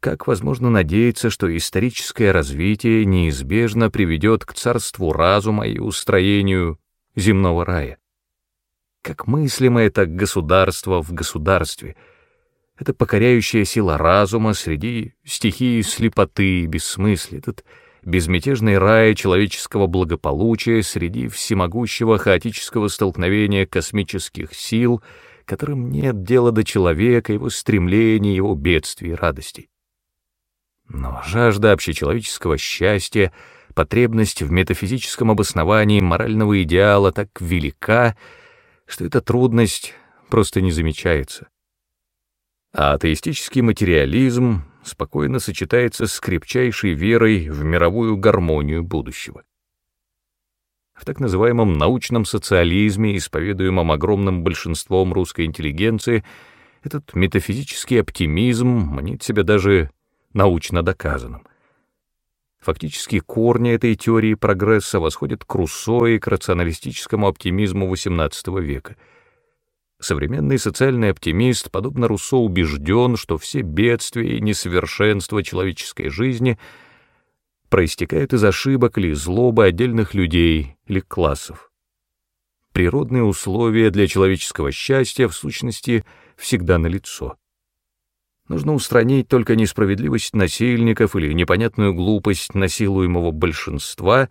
как возможно надеяться, что историческое развитие неизбежно приведет к царству разума и устроению земного рая? Как мыслимо это государство в государстве, это покоряющая сила разума среди стихии слепоты и бессмыслия, этот безмятежный рай человеческого благополучия среди всемогущего хаотического столкновения космических сил, которым нет дела до человека, его стремлений, его бедствий и радостей. Но жажда общечеловеческого счастья, потребность в метафизическом обосновании морального идеала так велика, что эта трудность просто не замечается. А атеистический материализм спокойно сочетается с крепчайшей верой в мировую гармонию будущего. В так называемом научном социализме, исповедуемом огромным большинством русской интеллигенции, этот метафизический оптимизм манит себя даже научно доказанным. Фактически корни этой теории прогресса восходят к Руссо и к рационалистическому оптимизму XVIII века. Современный социальный оптимист, подобно Руссо, убежден, что все бедствия и несовершенства человеческой жизни проистекают из ошибок или злобы отдельных людей или классов. Природные условия для человеческого счастья, в сущности, всегда налицо. Нужно устранить только несправедливость насильников или непонятную глупость насилуемого большинства,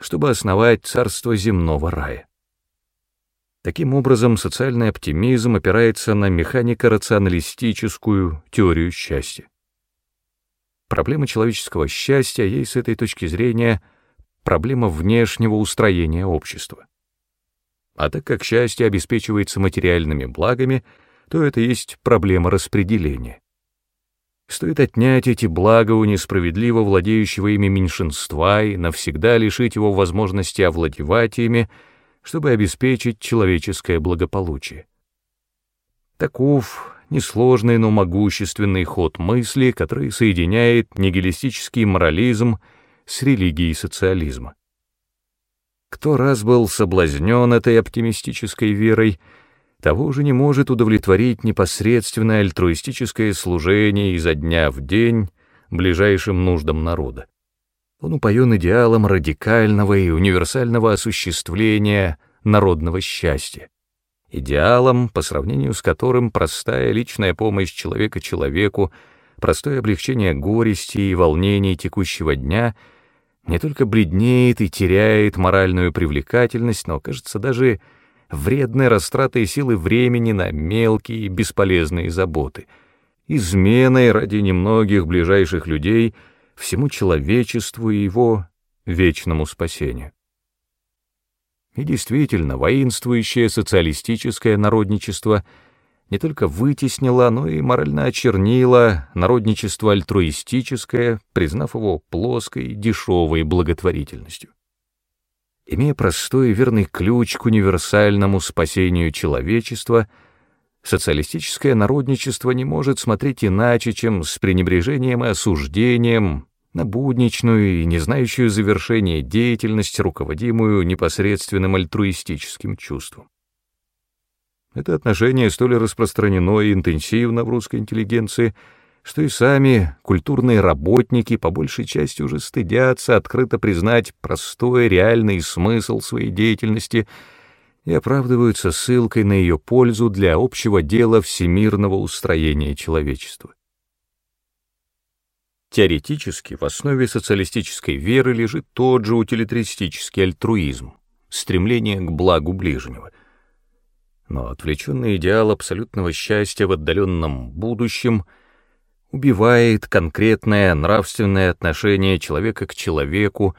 чтобы основать царство земного рая. Таким образом, социальный оптимизм опирается на механико-рационалистическую теорию счастья. Проблема человеческого счастья есть с этой точки зрения проблема внешнего устроения общества. А так как счастье обеспечивается материальными благами — то это есть проблема распределения. Стоит отнять эти блага у несправедливо владеющего ими меньшинства и навсегда лишить его возможности овладевать ими, чтобы обеспечить человеческое благополучие. Таков несложный, но могущественный ход мысли, который соединяет нигилистический морализм с религией социализма. Кто раз был соблазнен этой оптимистической верой — того же не может удовлетворить непосредственное альтруистическое служение изо дня в день ближайшим нуждам народа. Он упоен идеалом радикального и универсального осуществления народного счастья, идеалом, по сравнению с которым простая личная помощь человека человеку, простое облегчение горести и волнений текущего дня не только бледнеет и теряет моральную привлекательность, но, кажется, даже вредной растратой силы времени на мелкие бесполезные заботы, изменой ради немногих ближайших людей всему человечеству и его вечному спасению. И действительно, воинствующее социалистическое народничество не только вытеснило, но и морально очернило народничество альтруистическое, признав его плоской, дешевой благотворительностью. Имея простой и верный ключ к универсальному спасению человечества, социалистическое народничество не может смотреть иначе, чем с пренебрежением и осуждением на будничную и не знающую завершения деятельность, руководимую непосредственным альтруистическим чувством. Это отношение столь распространено и интенсивно в русской интеллигенции, что и сами культурные работники по большей части уже стыдятся открыто признать простой реальный смысл своей деятельности и оправдываются ссылкой на ее пользу для общего дела всемирного устроения человечества. Теоретически в основе социалистической веры лежит тот же утилитаристический альтруизм, стремление к благу ближнего. Но отвлеченный идеал абсолютного счастья в отдаленном будущем — убивает конкретное нравственное отношение человека к человеку,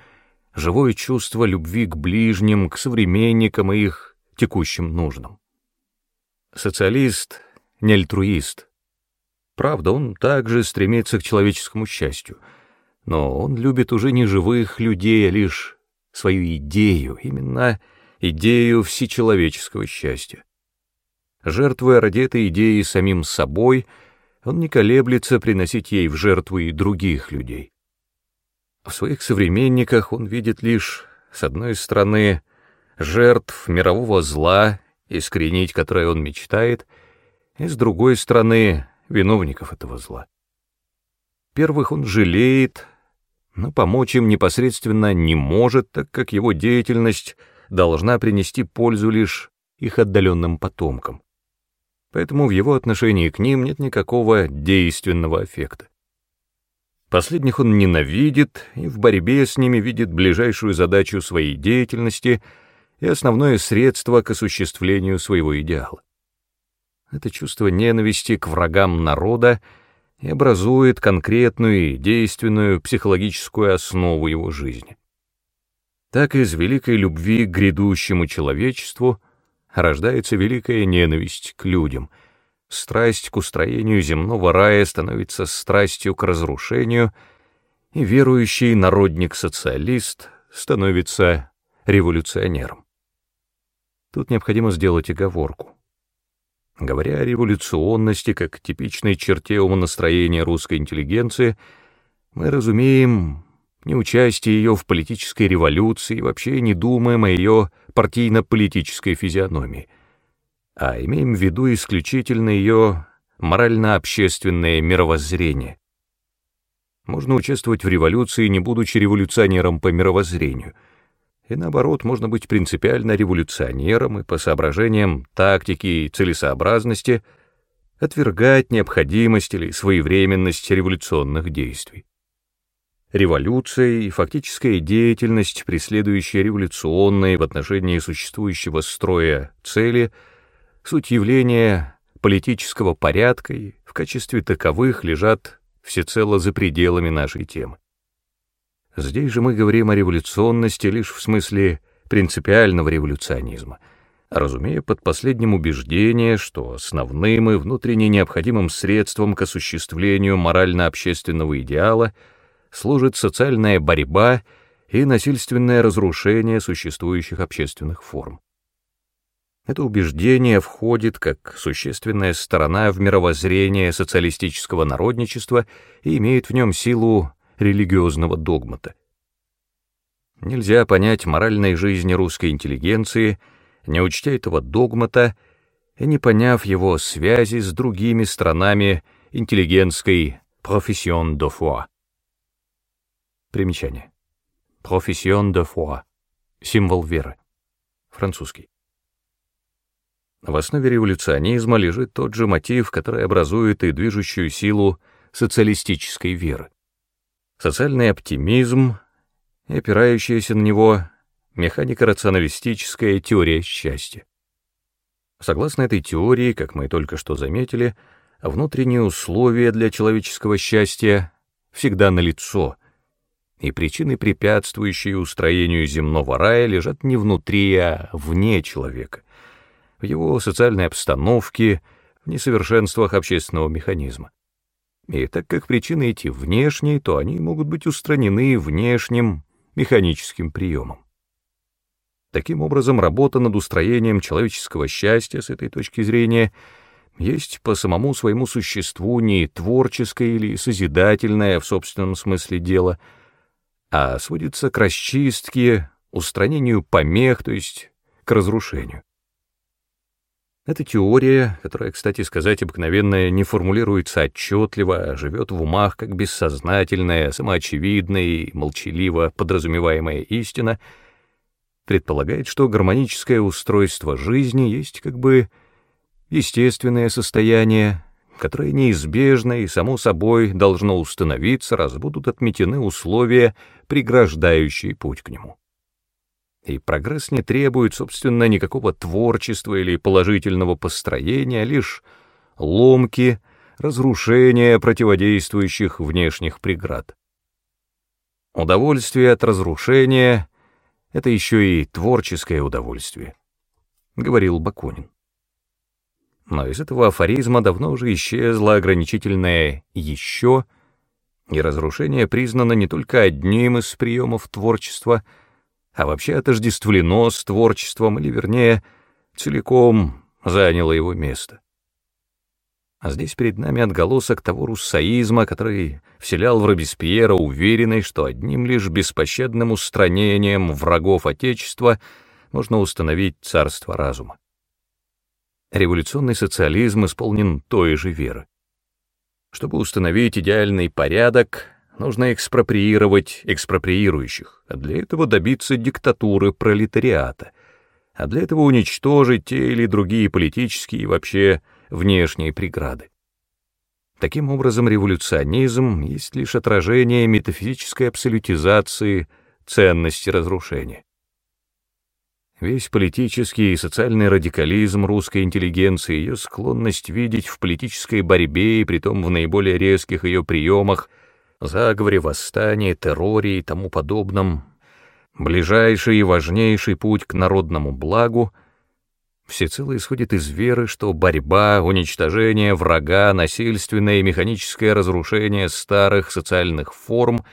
живое чувство любви к ближним, к современникам и их текущим нуждам. Социалист не альтруист. Правда, он также стремится к человеческому счастью, но он любит уже не живых людей, а лишь свою идею, именно идею всечеловеческого счастья. Жертвуя ради этой идеи самим собой — он не колеблется приносить ей в жертву и других людей. В своих современниках он видит лишь, с одной стороны, жертв мирового зла, искоренить которое он мечтает, и с другой стороны, виновников этого зла. Первых он жалеет, но помочь им непосредственно не может, так как его деятельность должна принести пользу лишь их отдаленным потомкам поэтому в его отношении к ним нет никакого действенного эффекта. Последних он ненавидит и в борьбе с ними видит ближайшую задачу своей деятельности и основное средство к осуществлению своего идеала. Это чувство ненависти к врагам народа и образует конкретную и действенную психологическую основу его жизни. Так из великой любви к грядущему человечеству рождается великая ненависть к людям. Страсть к устроению земного рая становится страстью к разрушению, и верующий народник-социалист становится революционером. Тут необходимо сделать оговорку. Говоря о революционности как типичной черте умонастроения русской интеллигенции, мы разумеем не участие ее в политической революции, вообще не думаем о ее партийно-политической физиономии, а имеем в виду исключительно ее морально-общественное мировоззрение. Можно участвовать в революции, не будучи революционером по мировоззрению, и наоборот, можно быть принципиально революционером и по соображениям тактики и целесообразности отвергать необходимость или своевременность революционных действий. Революция и фактическая деятельность, преследующая революционные в отношении существующего строя цели, суть явления политического порядка и в качестве таковых лежат всецело за пределами нашей темы. Здесь же мы говорим о революционности лишь в смысле принципиального революционизма, разумея под последним убеждение, что основным и внутренне необходимым средством к осуществлению морально-общественного идеала — служит социальная борьба и насильственное разрушение существующих общественных форм. Это убеждение входит как существенная сторона в мировоззрение социалистического народничества и имеет в нем силу религиозного догмата. Нельзя понять моральной жизни русской интеллигенции, не учтя этого догмата и не поняв его связи с другими странами интеллигентской «профессион de foi». Примечание. Profession de foi. Символ веры. Французский. В основе революционизма лежит тот же мотив, который образует и движущую силу социалистической веры. Социальный оптимизм и опирающаяся на него механико-рационалистическая теория счастья. Согласно этой теории, как мы только что заметили, внутренние условия для человеческого счастья всегда налицо — и причины, препятствующие устроению земного рая, лежат не внутри, а вне человека, в его социальной обстановке, в несовершенствах общественного механизма. И так как причины эти внешние, то они могут быть устранены внешним механическим приемом. Таким образом, работа над устроением человеческого счастья с этой точки зрения есть по самому своему существу не творческое или созидательное в собственном смысле дело — а сводится к расчистке, устранению помех, то есть к разрушению. Эта теория, которая, кстати сказать, обыкновенно не формулируется отчетливо, а живет в умах как бессознательная, самоочевидная и молчаливо подразумеваемая истина, предполагает, что гармоническое устройство жизни есть как бы естественное состояние, которое неизбежно и само собой должно установиться, раз будут отметены условия, преграждающие путь к нему. И прогресс не требует, собственно, никакого творчества или положительного построения, лишь ломки, разрушения противодействующих внешних преград. Удовольствие от разрушения — это еще и творческое удовольствие, — говорил Бакунин. Но из этого афоризма давно уже исчезло ограничительное «еще», и разрушение признано не только одним из приемов творчества — а вообще отождествлено с творчеством, или, вернее, целиком заняло его место. А здесь перед нами отголосок того руссоизма, который вселял в Робеспьера уверенность, что одним лишь беспощадным устранением врагов Отечества можно установить царство разума. Революционный социализм исполнен той же веры. Чтобы установить идеальный порядок, Нужно экспроприировать экспроприирующих, а для этого добиться диктатуры пролетариата, а для этого уничтожить те или другие политические и вообще внешние преграды. Таким образом, революционизм есть лишь отражение метафизической абсолютизации ценности разрушения. Весь политический и социальный радикализм русской интеллигенции, ее склонность видеть в политической борьбе и притом в наиболее резких ее приемах – заговоре, восстании, терроре и тому подобном, ближайший и важнейший путь к народному благу, всецело исходит из веры, что борьба, уничтожение врага, насильственное и механическое разрушение старых социальных форм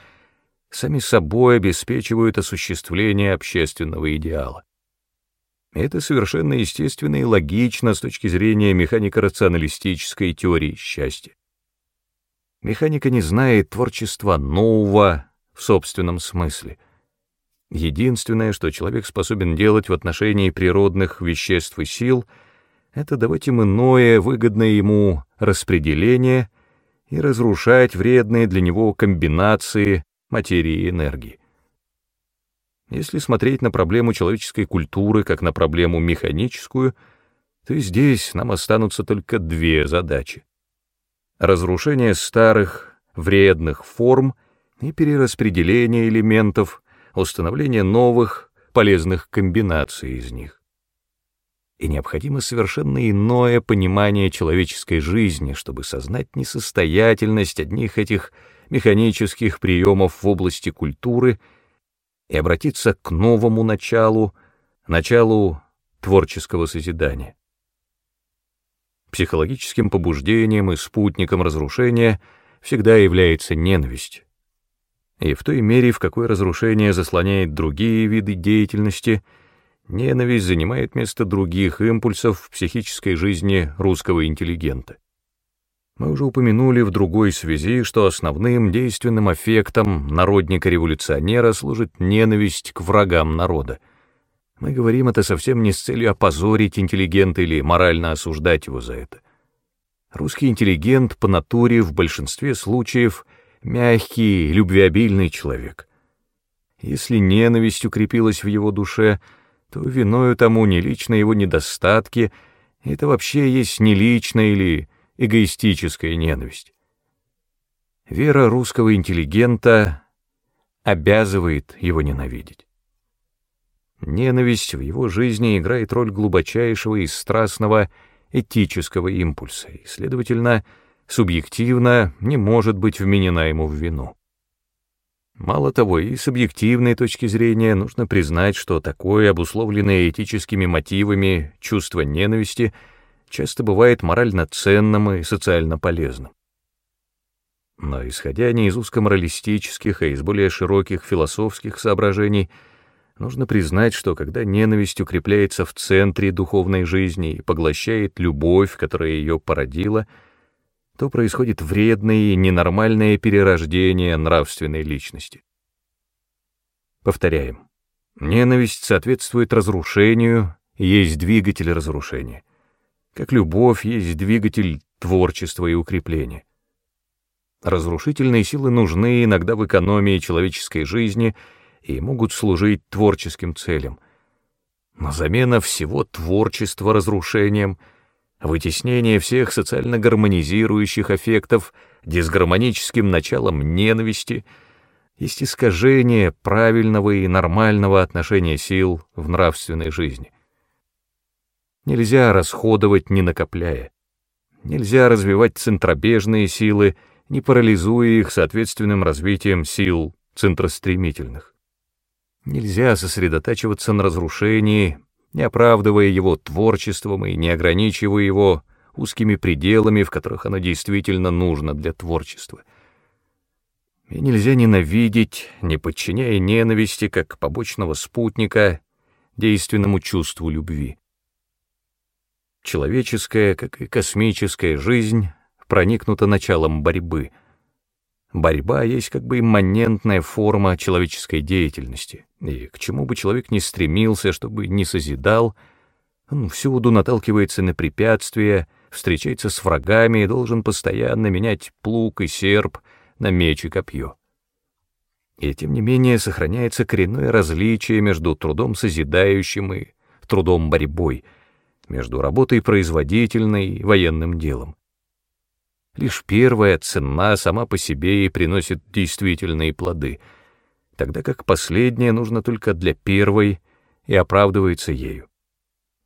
сами собой обеспечивают осуществление общественного идеала. Это совершенно естественно и логично с точки зрения механико-рационалистической теории счастья. Механика не знает творчества нового в собственном смысле. Единственное, что человек способен делать в отношении природных веществ и сил, это давать им иное, выгодное ему распределение и разрушать вредные для него комбинации материи и энергии. Если смотреть на проблему человеческой культуры как на проблему механическую, то здесь нам останутся только две задачи разрушение старых, вредных форм и перераспределение элементов, установление новых, полезных комбинаций из них. И необходимо совершенно иное понимание человеческой жизни, чтобы сознать несостоятельность одних этих механических приемов в области культуры и обратиться к новому началу, началу творческого созидания. Психологическим побуждением и спутником разрушения всегда является ненависть. И в той мере, в какой разрушение заслоняет другие виды деятельности, ненависть занимает место других импульсов в психической жизни русского интеллигента. Мы уже упомянули в другой связи, что основным действенным эффектом народника-революционера служит ненависть к врагам народа — мы говорим это совсем не с целью опозорить интеллигента или морально осуждать его за это. Русский интеллигент по натуре в большинстве случаев мягкий, любвеобильный человек. Если ненависть укрепилась в его душе, то виною тому не лично его недостатки, это вообще есть не личная или эгоистическая ненависть. Вера русского интеллигента обязывает его ненавидеть. Ненависть в его жизни играет роль глубочайшего и страстного этического импульса, и, следовательно, субъективно не может быть вменена ему в вину. Мало того, и с объективной точки зрения нужно признать, что такое обусловленное этическими мотивами чувство ненависти часто бывает морально ценным и социально полезным. Но исходя не из узкоморалистических, а из более широких философских соображений — Нужно признать, что когда ненависть укрепляется в центре духовной жизни и поглощает любовь, которая ее породила, то происходит вредное и ненормальное перерождение нравственной личности. Повторяем. Ненависть соответствует разрушению, есть двигатель разрушения. Как любовь есть двигатель творчества и укрепления. Разрушительные силы нужны иногда в экономии человеческой жизни и могут служить творческим целям. Но замена всего творчества разрушением, вытеснение всех социально гармонизирующих эффектов дисгармоническим началом ненависти есть искажение правильного и нормального отношения сил в нравственной жизни. Нельзя расходовать, не накопляя. Нельзя развивать центробежные силы, не парализуя их соответственным развитием сил центростремительных. Нельзя сосредотачиваться на разрушении, не оправдывая его творчеством и не ограничивая его узкими пределами, в которых оно действительно нужно для творчества. И нельзя ненавидеть, не подчиняя ненависти как побочного спутника действенному чувству любви. Человеческая, как и космическая жизнь проникнута началом борьбы. Борьба есть как бы имманентная форма человеческой деятельности, и к чему бы человек ни стремился, чтобы не созидал, он всюду наталкивается на препятствия, встречается с врагами и должен постоянно менять плуг и серп на меч и копье. И тем не менее сохраняется коренное различие между трудом созидающим и трудом борьбой, между работой производительной и военным делом. Лишь первая цена сама по себе и приносит действительные плоды, тогда как последняя нужна только для первой и оправдывается ею.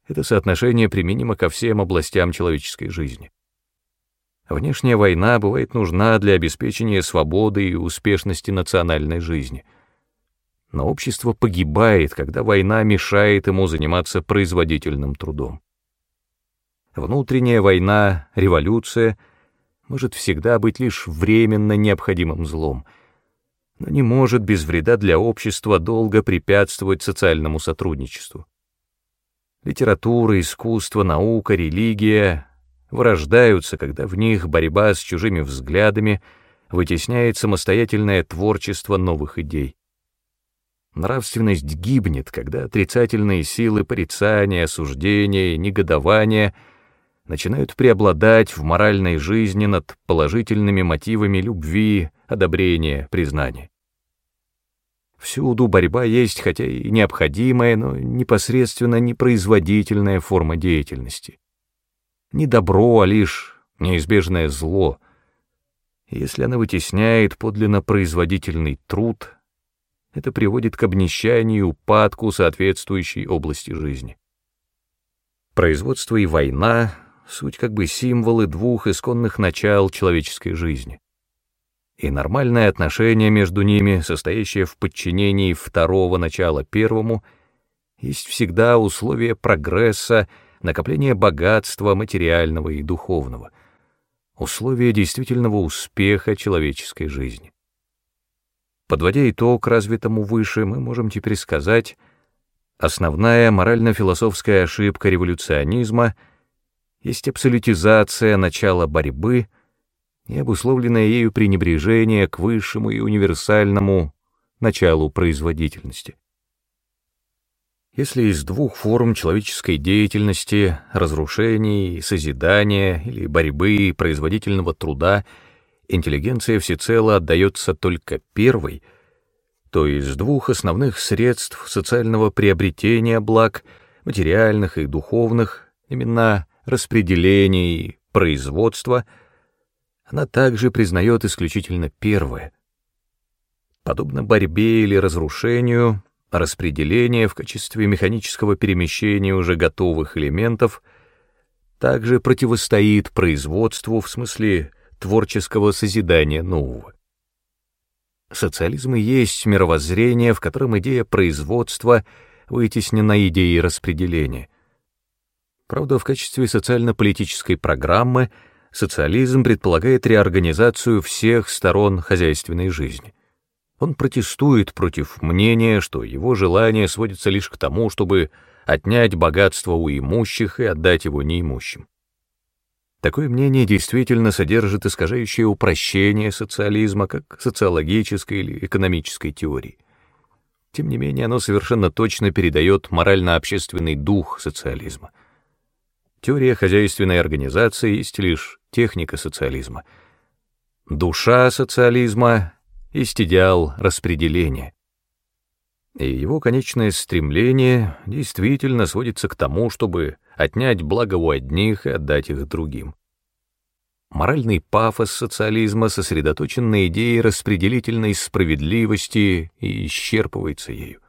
Это соотношение применимо ко всем областям человеческой жизни. Внешняя война бывает нужна для обеспечения свободы и успешности национальной жизни. Но общество погибает, когда война мешает ему заниматься производительным трудом. Внутренняя война, революция — может всегда быть лишь временно необходимым злом, но не может без вреда для общества долго препятствовать социальному сотрудничеству. Литература, искусство, наука, религия вырождаются, когда в них борьба с чужими взглядами вытесняет самостоятельное творчество новых идей. Нравственность гибнет, когда отрицательные силы порицания, осуждения, негодования — начинают преобладать в моральной жизни над положительными мотивами любви, одобрения, признания. Всюду борьба есть, хотя и необходимая, но непосредственно непроизводительная форма деятельности. Не добро, а лишь неизбежное зло. Если она вытесняет подлинно производительный труд, это приводит к обнищанию и упадку соответствующей области жизни. Производство и война суть как бы символы двух исконных начал человеческой жизни. И нормальное отношение между ними, состоящее в подчинении второго начала первому, есть всегда условие прогресса, накопления богатства материального и духовного, условие действительного успеха человеческой жизни. Подводя итог развитому выше, мы можем теперь сказать, основная морально-философская ошибка революционизма — есть абсолютизация начала борьбы и обусловленное ею пренебрежение к высшему и универсальному началу производительности. Если из двух форм человеческой деятельности, разрушений, созидания или борьбы и производительного труда интеллигенция всецело отдается только первой, то из двух основных средств социального приобретения благ, материальных и духовных, именно распределения и производства, она также признает исключительно первое. Подобно борьбе или разрушению, распределение в качестве механического перемещения уже готовых элементов также противостоит производству в смысле творческого созидания нового. Социализм и есть мировоззрение, в котором идея производства вытеснена идеей распределения — Правда, в качестве социально-политической программы социализм предполагает реорганизацию всех сторон хозяйственной жизни. Он протестует против мнения, что его желание сводится лишь к тому, чтобы отнять богатство у имущих и отдать его неимущим. Такое мнение действительно содержит искажающее упрощение социализма как социологической или экономической теории. Тем не менее, оно совершенно точно передает морально-общественный дух социализма — теория хозяйственной организации есть лишь техника социализма. Душа социализма есть идеал распределения. И его конечное стремление действительно сводится к тому, чтобы отнять благо у одних и отдать их другим. Моральный пафос социализма сосредоточен на идее распределительной справедливости и исчерпывается ею.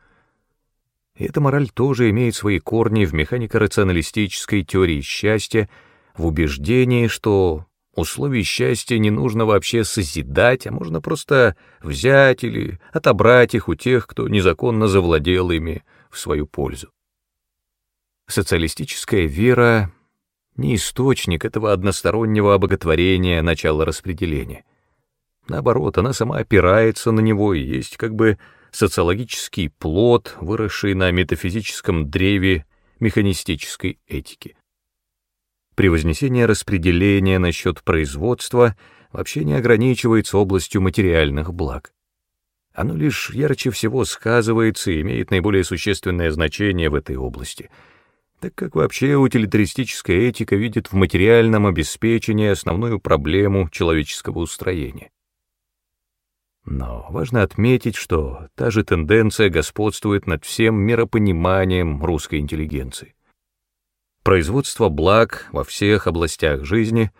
Эта мораль тоже имеет свои корни в механико-рационалистической теории счастья, в убеждении, что условий счастья не нужно вообще созидать, а можно просто взять или отобрать их у тех, кто незаконно завладел ими в свою пользу. Социалистическая вера не источник этого одностороннего обоготворения начала распределения. Наоборот, она сама опирается на него и есть как бы социологический плод, выросший на метафизическом древе механистической этики. При вознесении распределения насчет производства вообще не ограничивается областью материальных благ. Оно лишь ярче всего сказывается и имеет наиболее существенное значение в этой области — так как вообще утилитаристическая этика видит в материальном обеспечении основную проблему человеческого устроения. Но важно отметить, что та же тенденция господствует над всем миропониманием русской интеллигенции. Производство благ во всех областях жизни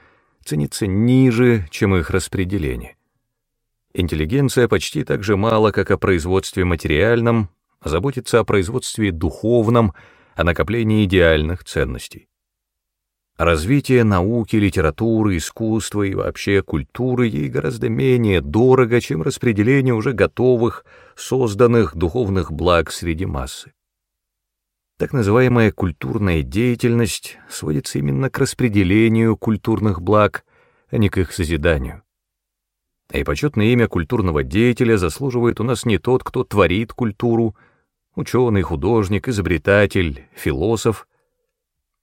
ценится ниже, чем их распределение. Интеллигенция почти так же мало, как о производстве материальном, заботится о производстве духовном — о накоплении идеальных ценностей. Развитие науки, литературы, искусства и вообще культуры ей гораздо менее дорого, чем распределение уже готовых, созданных духовных благ среди массы. Так называемая культурная деятельность сводится именно к распределению культурных благ, а не к их созиданию. И почетное имя культурного деятеля заслуживает у нас не тот, кто творит культуру, ученый, художник, изобретатель, философ,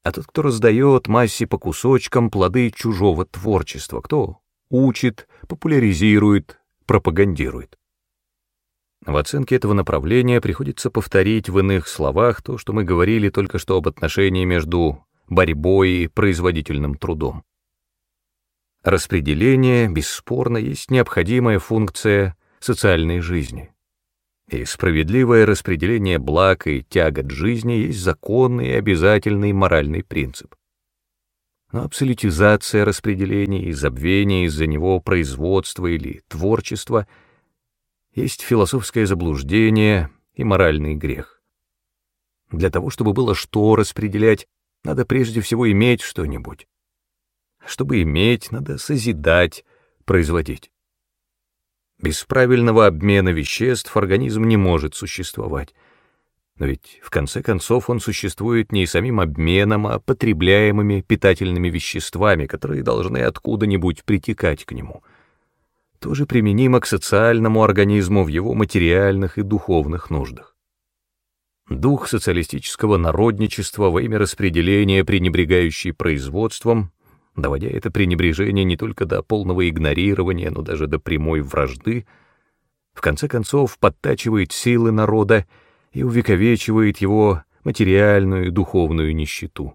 а тот, кто раздает массе по кусочкам плоды чужого творчества, кто учит, популяризирует, пропагандирует. В оценке этого направления приходится повторить в иных словах то, что мы говорили только что об отношении между борьбой и производительным трудом. Распределение, бесспорно, есть необходимая функция социальной жизни. И справедливое распределение благ и тягот жизни есть законный и обязательный моральный принцип. Но абсолютизация распределения и забвение из-за него производства или творчества есть философское заблуждение и моральный грех. Для того, чтобы было что распределять, надо прежде всего иметь что-нибудь. Чтобы иметь, надо созидать, производить. Без правильного обмена веществ организм не может существовать. Но ведь в конце концов он существует не самим обменом, а потребляемыми питательными веществами, которые должны откуда-нибудь притекать к нему. Тоже применимо к социальному организму в его материальных и духовных нуждах. Дух социалистического народничества во имя распределения, пренебрегающий производством, доводя это пренебрежение не только до полного игнорирования, но даже до прямой вражды, в конце концов подтачивает силы народа и увековечивает его материальную и духовную нищету.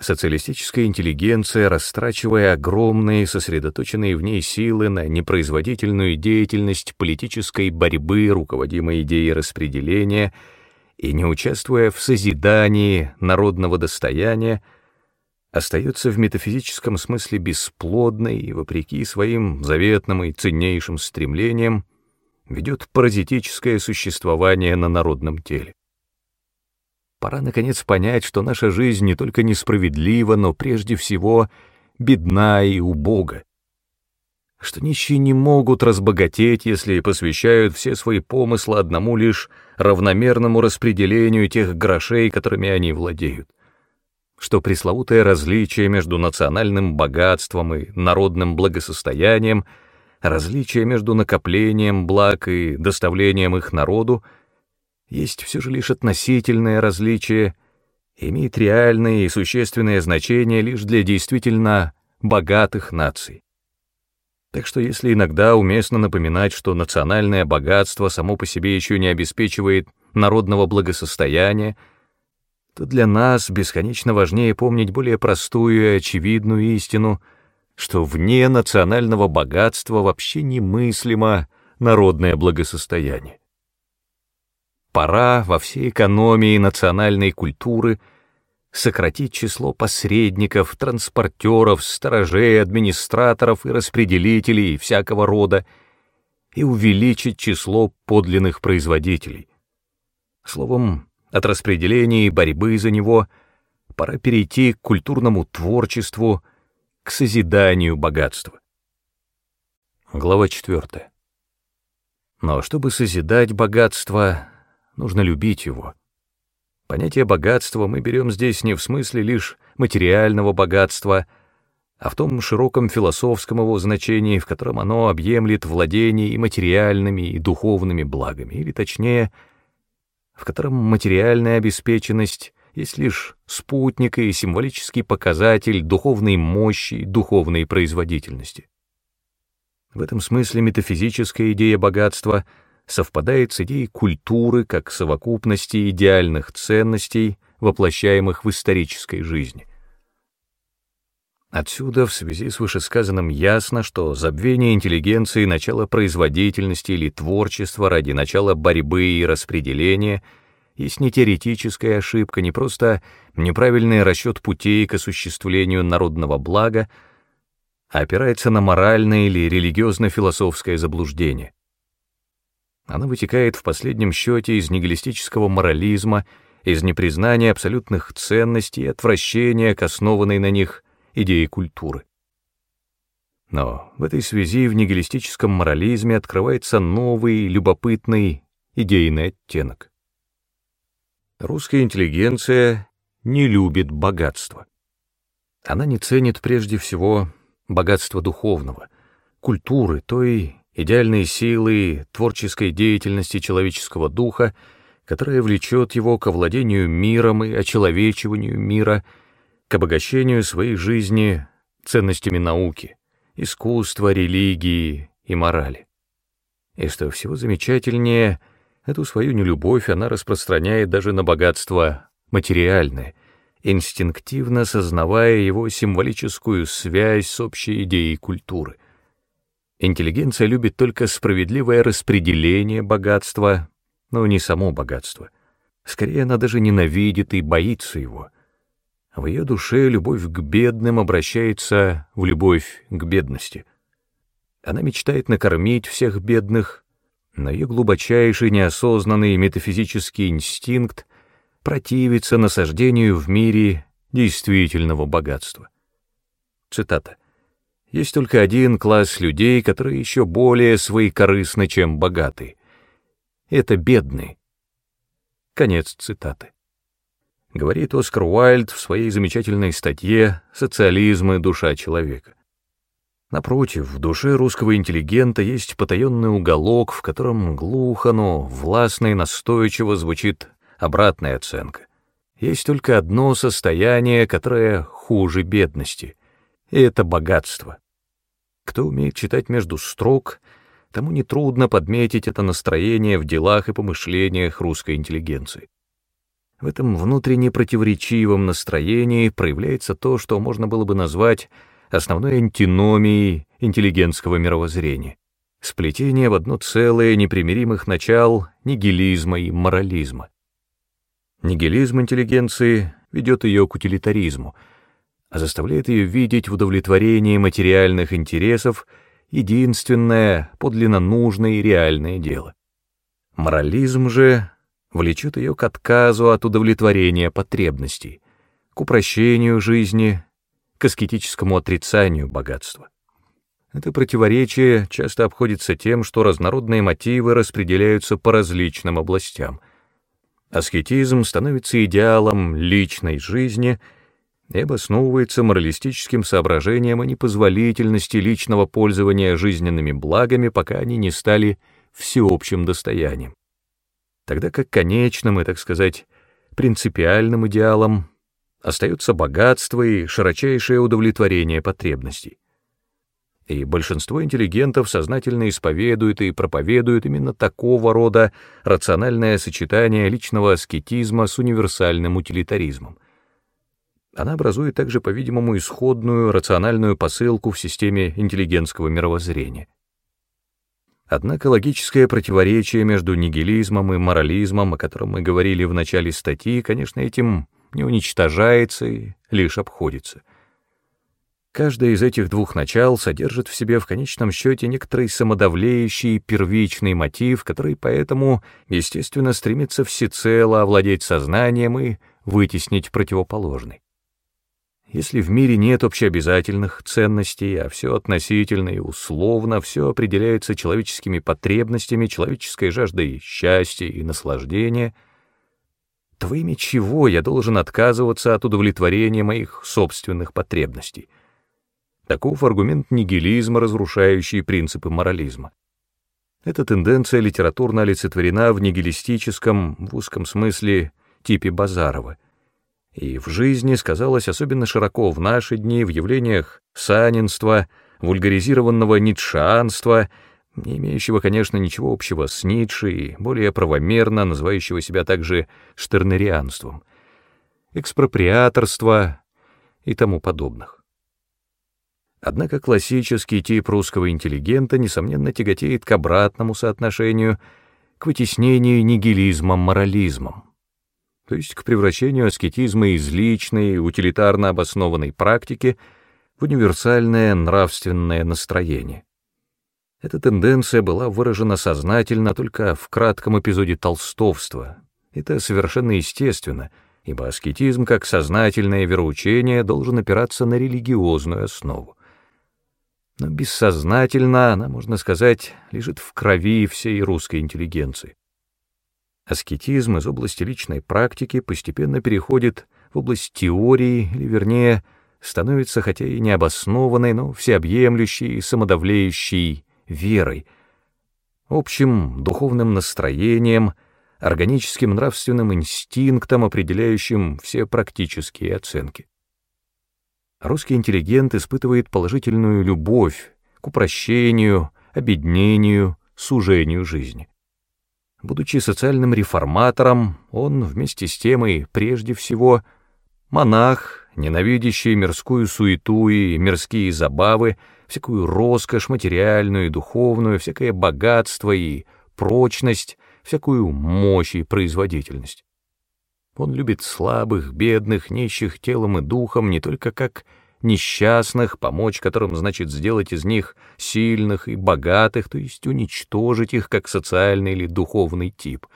Социалистическая интеллигенция, растрачивая огромные, сосредоточенные в ней силы на непроизводительную деятельность политической борьбы, руководимой идеей распределения, и не участвуя в созидании народного достояния, остается в метафизическом смысле бесплодной и, вопреки своим заветным и ценнейшим стремлениям, ведет паразитическое существование на народном теле. Пора, наконец, понять, что наша жизнь не только несправедлива, но прежде всего бедна и убога, что нищие не могут разбогатеть, если посвящают все свои помыслы одному лишь равномерному распределению тех грошей, которыми они владеют что пресловутое различие между национальным богатством и народным благосостоянием, различие между накоплением благ и доставлением их народу, есть все же лишь относительное различие, имеет реальное и существенное значение лишь для действительно богатых наций. Так что если иногда уместно напоминать, что национальное богатство само по себе еще не обеспечивает народного благосостояния, то для нас бесконечно важнее помнить более простую и очевидную истину, что вне национального богатства вообще немыслимо народное благосостояние. Пора во всей экономии национальной культуры сократить число посредников, транспортеров, сторожей, администраторов и распределителей всякого рода и увеличить число подлинных производителей. Словом, от распределения и борьбы за него пора перейти к культурному творчеству, к созиданию богатства. Глава 4. Но чтобы созидать богатство, нужно любить его. Понятие богатства мы берем здесь не в смысле лишь материального богатства, а в том широком философском его значении, в котором оно объемлет владение и материальными, и духовными благами, или точнее, в котором материальная обеспеченность есть лишь спутник и символический показатель духовной мощи и духовной производительности. В этом смысле метафизическая идея богатства совпадает с идеей культуры как совокупности идеальных ценностей, воплощаемых в исторической жизни. Отсюда в связи с вышесказанным ясно, что забвение интеллигенции начала производительности или творчества ради начала борьбы и распределения есть не теоретическая ошибка, не просто неправильный расчет путей к осуществлению народного блага, а опирается на моральное или религиозно-философское заблуждение. Она вытекает в последнем счете из нигилистического морализма, из непризнания абсолютных ценностей и отвращения к основанной на них идеи культуры. Но в этой связи в нигилистическом морализме открывается новый, любопытный идейный оттенок. Русская интеллигенция не любит богатство. Она не ценит прежде всего богатство духовного, культуры, той идеальной силы, творческой деятельности человеческого духа, которая влечет его к овладению миром и очеловечиванию мира, к обогащению своей жизни ценностями науки, искусства, религии и морали. И что всего замечательнее, эту свою нелюбовь она распространяет даже на богатство материальное — инстинктивно сознавая его символическую связь с общей идеей культуры. Интеллигенция любит только справедливое распределение богатства, но не само богатство. Скорее, она даже ненавидит и боится его. В ее душе любовь к бедным обращается в любовь к бедности. Она мечтает накормить всех бедных, но ее глубочайший неосознанный метафизический инстинкт противиться насаждению в мире действительного богатства. Цитата. «Есть только один класс людей, которые еще более своекорыстны, чем богатые. Это бедные». Конец цитаты. Говорит Оскар Уайльд в своей замечательной статье «Социализм и душа человека». Напротив, в душе русского интеллигента есть потаенный уголок, в котором глухо, но властно и настойчиво звучит обратная оценка. Есть только одно состояние, которое хуже бедности, и это богатство. Кто умеет читать между строк, тому нетрудно подметить это настроение в делах и помышлениях русской интеллигенции. В этом внутренне противоречивом настроении проявляется то, что можно было бы назвать основной антиномией интеллигентского мировоззрения — сплетение в одно целое непримиримых начал нигилизма и морализма. Нигилизм интеллигенции ведет ее к утилитаризму, а заставляет ее видеть в удовлетворении материальных интересов единственное, подлинно нужное и реальное дело. Морализм же влечет ее к отказу от удовлетворения потребностей, к упрощению жизни, к аскетическому отрицанию богатства. Это противоречие часто обходится тем, что разнородные мотивы распределяются по различным областям — Аскетизм становится идеалом личной жизни и обосновывается моралистическим соображением о непозволительности личного пользования жизненными благами, пока они не стали всеобщим достоянием. Тогда как конечным и, так сказать, принципиальным идеалом остается богатство и широчайшее удовлетворение потребностей. И большинство интеллигентов сознательно исповедуют и проповедуют именно такого рода рациональное сочетание личного аскетизма с универсальным утилитаризмом. Она образует также, по-видимому, исходную рациональную посылку в системе интеллигентского мировоззрения. Однако логическое противоречие между нигилизмом и морализмом, о котором мы говорили в начале статьи, конечно, этим не уничтожается и лишь обходится. Каждое из этих двух начал содержит в себе в конечном счете некоторый самодавлеющий первичный мотив, который поэтому, естественно, стремится всецело овладеть сознанием и вытеснить противоположный. Если в мире нет общеобязательных ценностей, а все относительно и условно, все определяется человеческими потребностями, человеческой жаждой счастья и наслаждения, то во имя чего я должен отказываться от удовлетворения моих собственных потребностей? Таков аргумент нигилизма, разрушающий принципы морализма. Эта тенденция литературно олицетворена в нигилистическом, в узком смысле, типе Базарова — и в жизни сказалось особенно широко в наши дни в явлениях санинства, вульгаризированного ницшеанства, не имеющего, конечно, ничего общего с Ницше и более правомерно называющего себя также штернерианством, экспроприаторства и тому подобных. Однако классический тип русского интеллигента, несомненно, тяготеет к обратному соотношению, к вытеснению нигилизмом морализмом то есть к превращению аскетизма из личной, утилитарно обоснованной практики в универсальное нравственное настроение. Эта тенденция была выражена сознательно только в кратком эпизоде толстовства. Это совершенно естественно, ибо аскетизм как сознательное вероучение должен опираться на религиозную основу. Но бессознательно она, можно сказать, лежит в крови всей русской интеллигенции. Аскетизм из области личной практики постепенно переходит в область теории, или, вернее, становится хотя и необоснованной, но всеобъемлющей и самодавлеющей верой, общим духовным настроением, органическим нравственным инстинктом, определяющим все практические оценки. Русский интеллигент испытывает положительную любовь к упрощению, обеднению, сужению жизни. Будучи социальным реформатором, он вместе с тем и прежде всего монах, ненавидящий мирскую суету и мирские забавы, всякую роскошь материальную и духовную, всякое богатство и прочность, всякую мощь и производительность. Он любит слабых, бедных, нищих телом и духом не только как несчастных, помочь которым значит сделать из них сильных и богатых, то есть уничтожить их как социальный или духовный тип.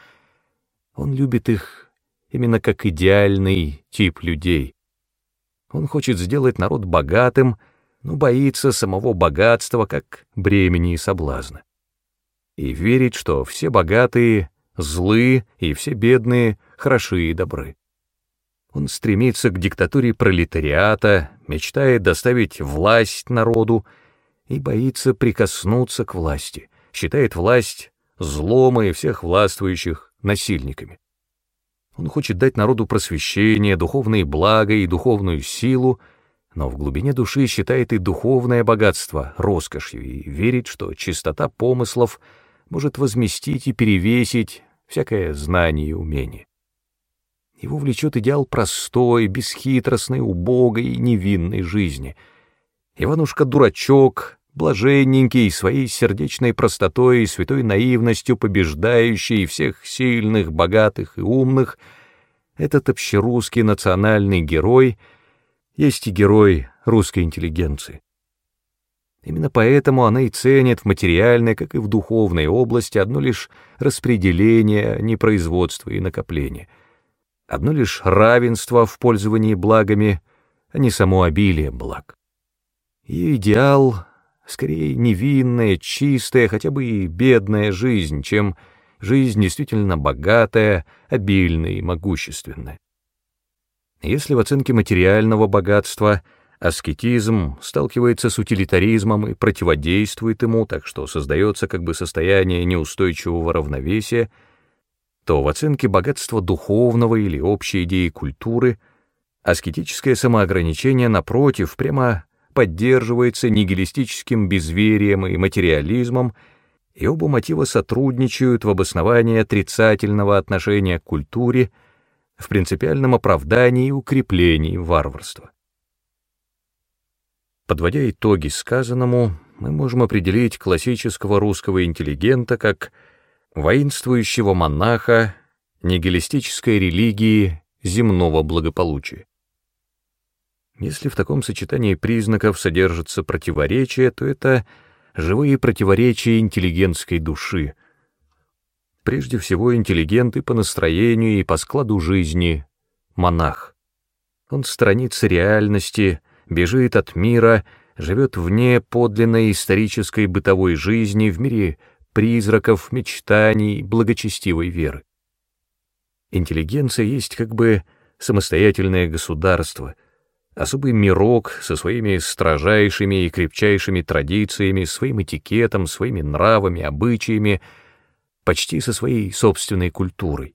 Он любит их именно как идеальный тип людей. Он хочет сделать народ богатым, но боится самого богатства как бремени и соблазна. И верит, что все богатые злы и все бедные хороши и добры. Он стремится к диктатуре пролетариата, мечтает доставить власть народу и боится прикоснуться к власти, считает власть злом и всех властвующих насильниками. Он хочет дать народу просвещение, духовные блага и духовную силу, но в глубине души считает и духовное богатство роскошью и верит, что чистота помыслов может возместить и перевесить всякое знание и умение. Его влечет идеал простой, бесхитростной, убогой невинной жизни. Иванушка-дурачок, блаженненький, своей сердечной простотой и святой наивностью побеждающий всех сильных, богатых и умных, этот общерусский национальный герой есть и герой русской интеллигенции. Именно поэтому она и ценит в материальной, как и в духовной области одно лишь распределение, не производство и накопление — одно лишь равенство в пользовании благами, а не само обилие благ. Ее идеал — скорее невинная, чистая, хотя бы и бедная жизнь, чем жизнь действительно богатая, обильная и могущественная. Если в оценке материального богатства аскетизм сталкивается с утилитаризмом и противодействует ему, так что создается как бы состояние неустойчивого равновесия — то в оценке богатства духовного или общей идеи культуры аскетическое самоограничение, напротив, прямо поддерживается нигилистическим безверием и материализмом, и оба мотива сотрудничают в обосновании отрицательного отношения к культуре, в принципиальном оправдании и укреплении варварства. Подводя итоги сказанному, мы можем определить классического русского интеллигента как воинствующего монаха нигилистической религии земного благополучия. Если в таком сочетании признаков содержится противоречие, то это живые противоречия интеллигентской души. Прежде всего, интеллигент и по настроению, и по складу жизни — монах. Он сторонится реальности, бежит от мира, живет вне подлинной исторической бытовой жизни в мире призраков, мечтаний, благочестивой веры. Интеллигенция есть как бы самостоятельное государство, особый мирок со своими строжайшими и крепчайшими традициями, своим этикетом, своими нравами, обычаями, почти со своей собственной культурой.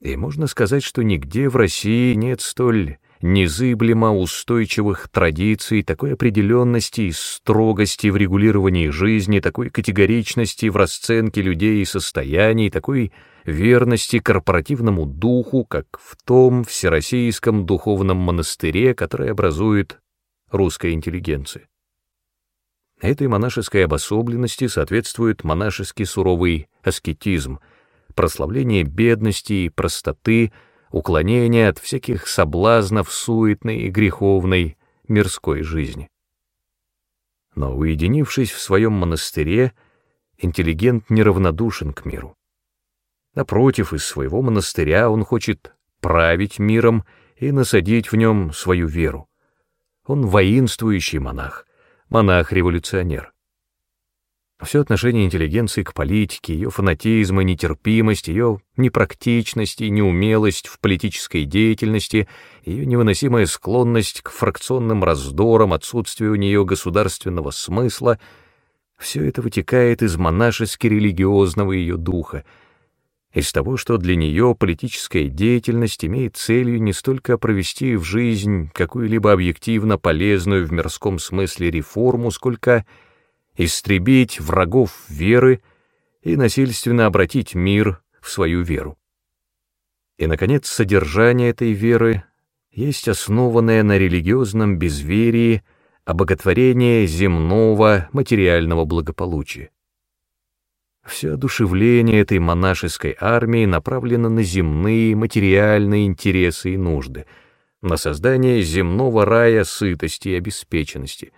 И можно сказать, что нигде в России нет столь незыблемо устойчивых традиций, такой определенности и строгости в регулировании жизни, такой категоричности в расценке людей и состояний, такой верности корпоративному духу, как в том всероссийском духовном монастыре, который образует русская интеллигенция. Этой монашеской обособленности соответствует монашеский суровый аскетизм, прославление бедности и простоты, уклонение от всяких соблазнов суетной и греховной мирской жизни. Но уединившись в своем монастыре, интеллигент неравнодушен к миру. Напротив, из своего монастыря он хочет править миром и насадить в нем свою веру. Он воинствующий монах, монах-революционер. Все отношение интеллигенции к политике, ее фанатизм и нетерпимость, ее непрактичность и неумелость в политической деятельности, ее невыносимая склонность к фракционным раздорам, отсутствие у нее государственного смысла — все это вытекает из монашески-религиозного ее духа — из того, что для нее политическая деятельность имеет целью не столько провести в жизнь какую-либо объективно полезную в мирском смысле реформу, сколько истребить врагов веры и насильственно обратить мир в свою веру. И, наконец, содержание этой веры есть основанное на религиозном безверии обоготворение земного материального благополучия. Все одушевление этой монашеской армии направлено на земные материальные интересы и нужды, на создание земного рая сытости и обеспеченности.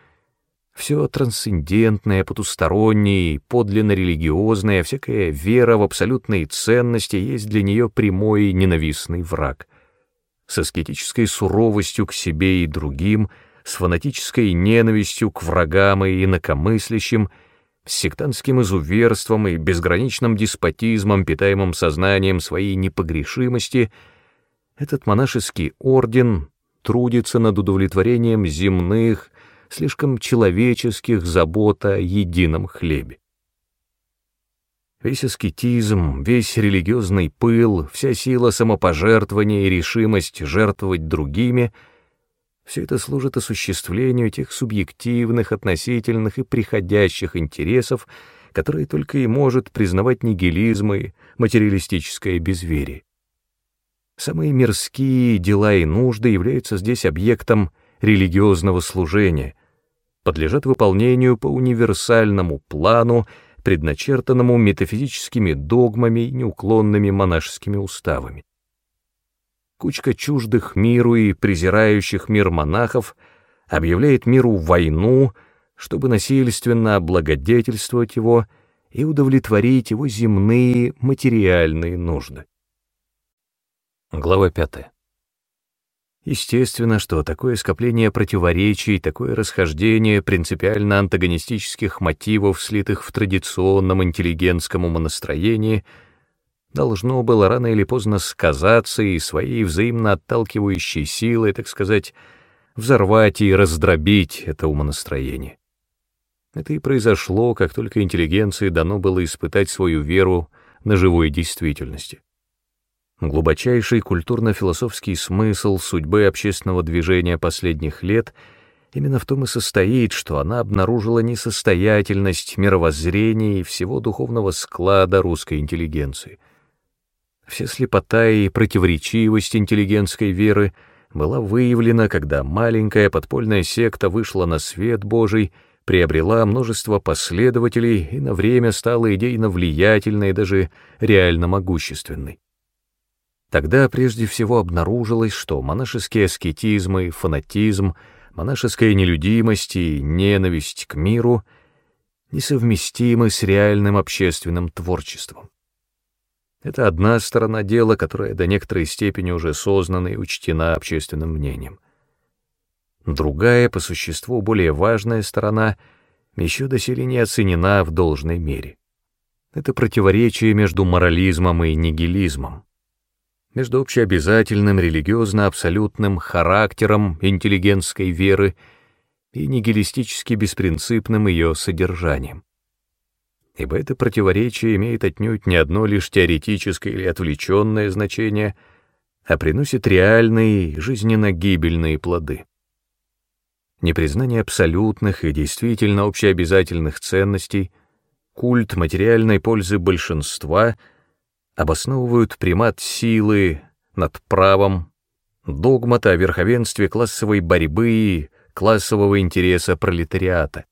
Все трансцендентное, потустороннее подлинно религиозное, всякая вера в абсолютные ценности есть для нее прямой ненавистный враг. С аскетической суровостью к себе и другим, с фанатической ненавистью к врагам и инакомыслящим — с сектантским изуверством и безграничным деспотизмом, питаемым сознанием своей непогрешимости, этот монашеский орден трудится над удовлетворением земных, слишком человеческих забот о едином хлебе. Весь аскетизм, весь религиозный пыл, вся сила самопожертвования и решимость жертвовать другими — все это служит осуществлению тех субъективных, относительных и приходящих интересов, которые только и может признавать нигилизм и материалистическое безверие. Самые мирские дела и нужды являются здесь объектом религиозного служения, подлежат выполнению по универсальному плану, предначертанному метафизическими догмами и неуклонными монашескими уставами кучка чуждых миру и презирающих мир монахов объявляет миру войну, чтобы насильственно облагодетельствовать его и удовлетворить его земные материальные нужды. Глава 5. Естественно, что такое скопление противоречий, такое расхождение принципиально антагонистических мотивов, слитых в традиционном интеллигентском умонастроении — должно было рано или поздно сказаться и своей взаимно отталкивающей силой, так сказать, взорвать и раздробить это умонастроение. Это и произошло, как только интеллигенции дано было испытать свою веру на живой действительности. Глубочайший культурно-философский смысл судьбы общественного движения последних лет именно в том и состоит, что она обнаружила несостоятельность мировоззрения и всего духовного склада русской интеллигенции. Вся слепота и противоречивость интеллигентской веры была выявлена, когда маленькая подпольная секта вышла на свет Божий, приобрела множество последователей и на время стала идейно влиятельной и даже реально могущественной. Тогда прежде всего обнаружилось, что монашеский аскетизм фанатизм, монашеская нелюдимость и ненависть к миру несовместимы с реальным общественным творчеством. Это одна сторона дела, которая до некоторой степени уже сознана и учтена общественным мнением. Другая, по существу более важная сторона, еще доселе не оценена в должной мере. Это противоречие между морализмом и нигилизмом между общеобязательным религиозно-абсолютным характером интеллигентской веры и нигилистически беспринципным ее содержанием. Ибо это противоречие имеет отнюдь не одно лишь теоретическое или отвлеченное значение, а приносит реальные, жизненно гибельные плоды. Непризнание абсолютных и действительно общеобязательных ценностей, культ материальной пользы большинства — обосновывают примат силы над правом, догмата о верховенстве классовой борьбы и классового интереса пролетариата,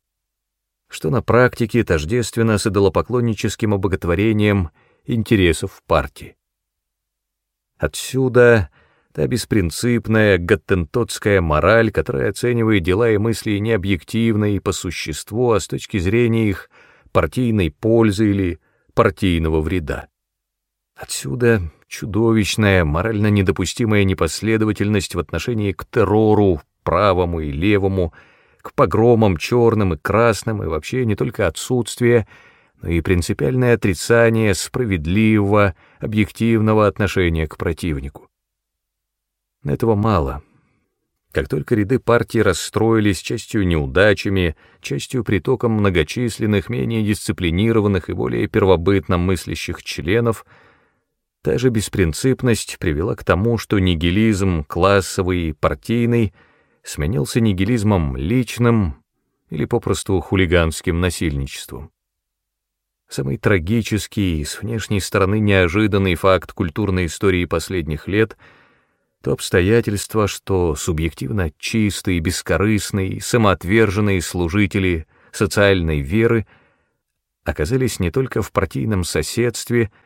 что на практике тождественно с идолопоклонническим обоготворением интересов партии. Отсюда та беспринципная гаттентотская мораль, которая оценивает дела и мысли не объективно и по существу, а с точки зрения их партийной пользы или партийного вреда. Отсюда чудовищная, морально недопустимая непоследовательность в отношении к террору, правому и левому, к погромам черным и красным, и вообще не только отсутствие, но и принципиальное отрицание справедливого, объективного отношения к противнику. Этого мало. Как только ряды партии расстроились частью неудачами, частью притоком многочисленных, менее дисциплинированных и более первобытно мыслящих членов — Та же беспринципность привела к тому, что нигилизм классовый партийный сменился нигилизмом личным или попросту хулиганским насильничеством. Самый трагический и с внешней стороны неожиданный факт культурной истории последних лет — то обстоятельство, что субъективно чистые, бескорыстные, самоотверженные служители социальной веры оказались не только в партийном соседстве —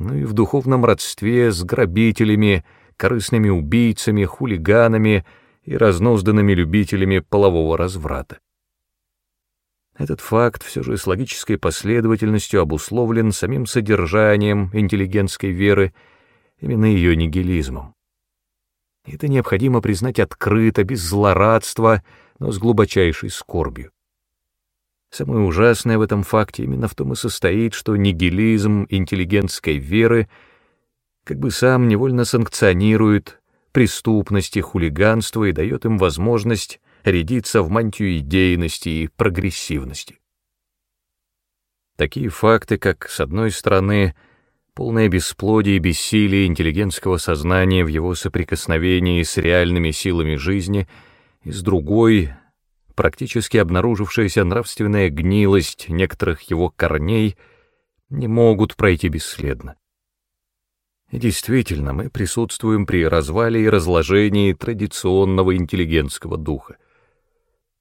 ну и в духовном родстве с грабителями, корыстными убийцами, хулиганами и разнозданными любителями полового разврата. Этот факт все же с логической последовательностью обусловлен самим содержанием интеллигентской веры, именно ее нигилизмом. Это необходимо признать открыто, без злорадства, но с глубочайшей скорбью. Самое ужасное в этом факте именно в том и состоит, что нигилизм интеллигентской веры как бы сам невольно санкционирует преступность и хулиганство и дает им возможность рядиться в мантию идейности и прогрессивности. Такие факты, как, с одной стороны, полное бесплодие и бессилие интеллигентского сознания в его соприкосновении с реальными силами жизни, и с другой практически обнаружившаяся нравственная гнилость некоторых его корней не могут пройти бесследно. И действительно, мы присутствуем при развале и разложении традиционного интеллигентского духа.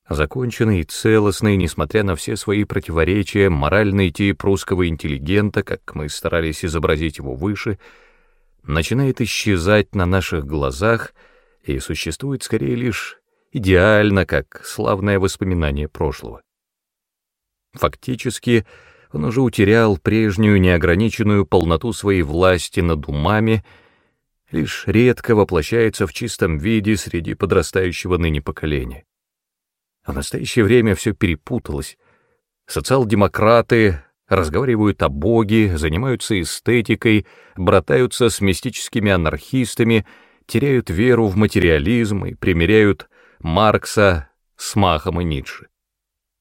Законченный и целостный, несмотря на все свои противоречия, моральный тип русского интеллигента, как мы старались изобразить его выше, начинает исчезать на наших глазах и существует скорее лишь идеально, как славное воспоминание прошлого. Фактически, он уже утерял прежнюю неограниченную полноту своей власти над умами, лишь редко воплощается в чистом виде среди подрастающего ныне поколения. В настоящее время все перепуталось. Социал-демократы разговаривают о Боге, занимаются эстетикой, братаются с мистическими анархистами, теряют веру в материализм и примеряют Маркса с Махом и Ницше.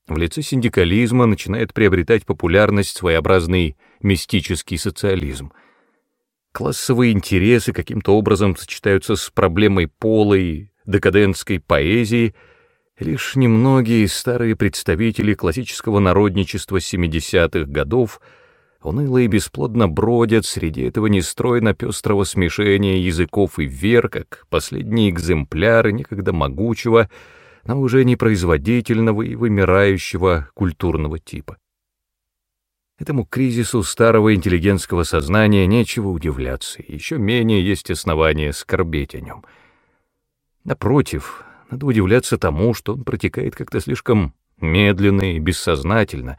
В лице синдикализма начинает приобретать популярность своеобразный мистический социализм. Классовые интересы каким-то образом сочетаются с проблемой пола и декадентской поэзии, Лишь немногие старые представители классического народничества 70-х годов уныло и бесплодно бродят среди этого нестройно пестрого смешения языков и вер, как последние экземпляры некогда могучего, но уже непроизводительного и вымирающего культурного типа. Этому кризису старого интеллигентского сознания нечего удивляться, еще менее есть основания скорбеть о нем. Напротив, надо удивляться тому, что он протекает как-то слишком медленно и бессознательно,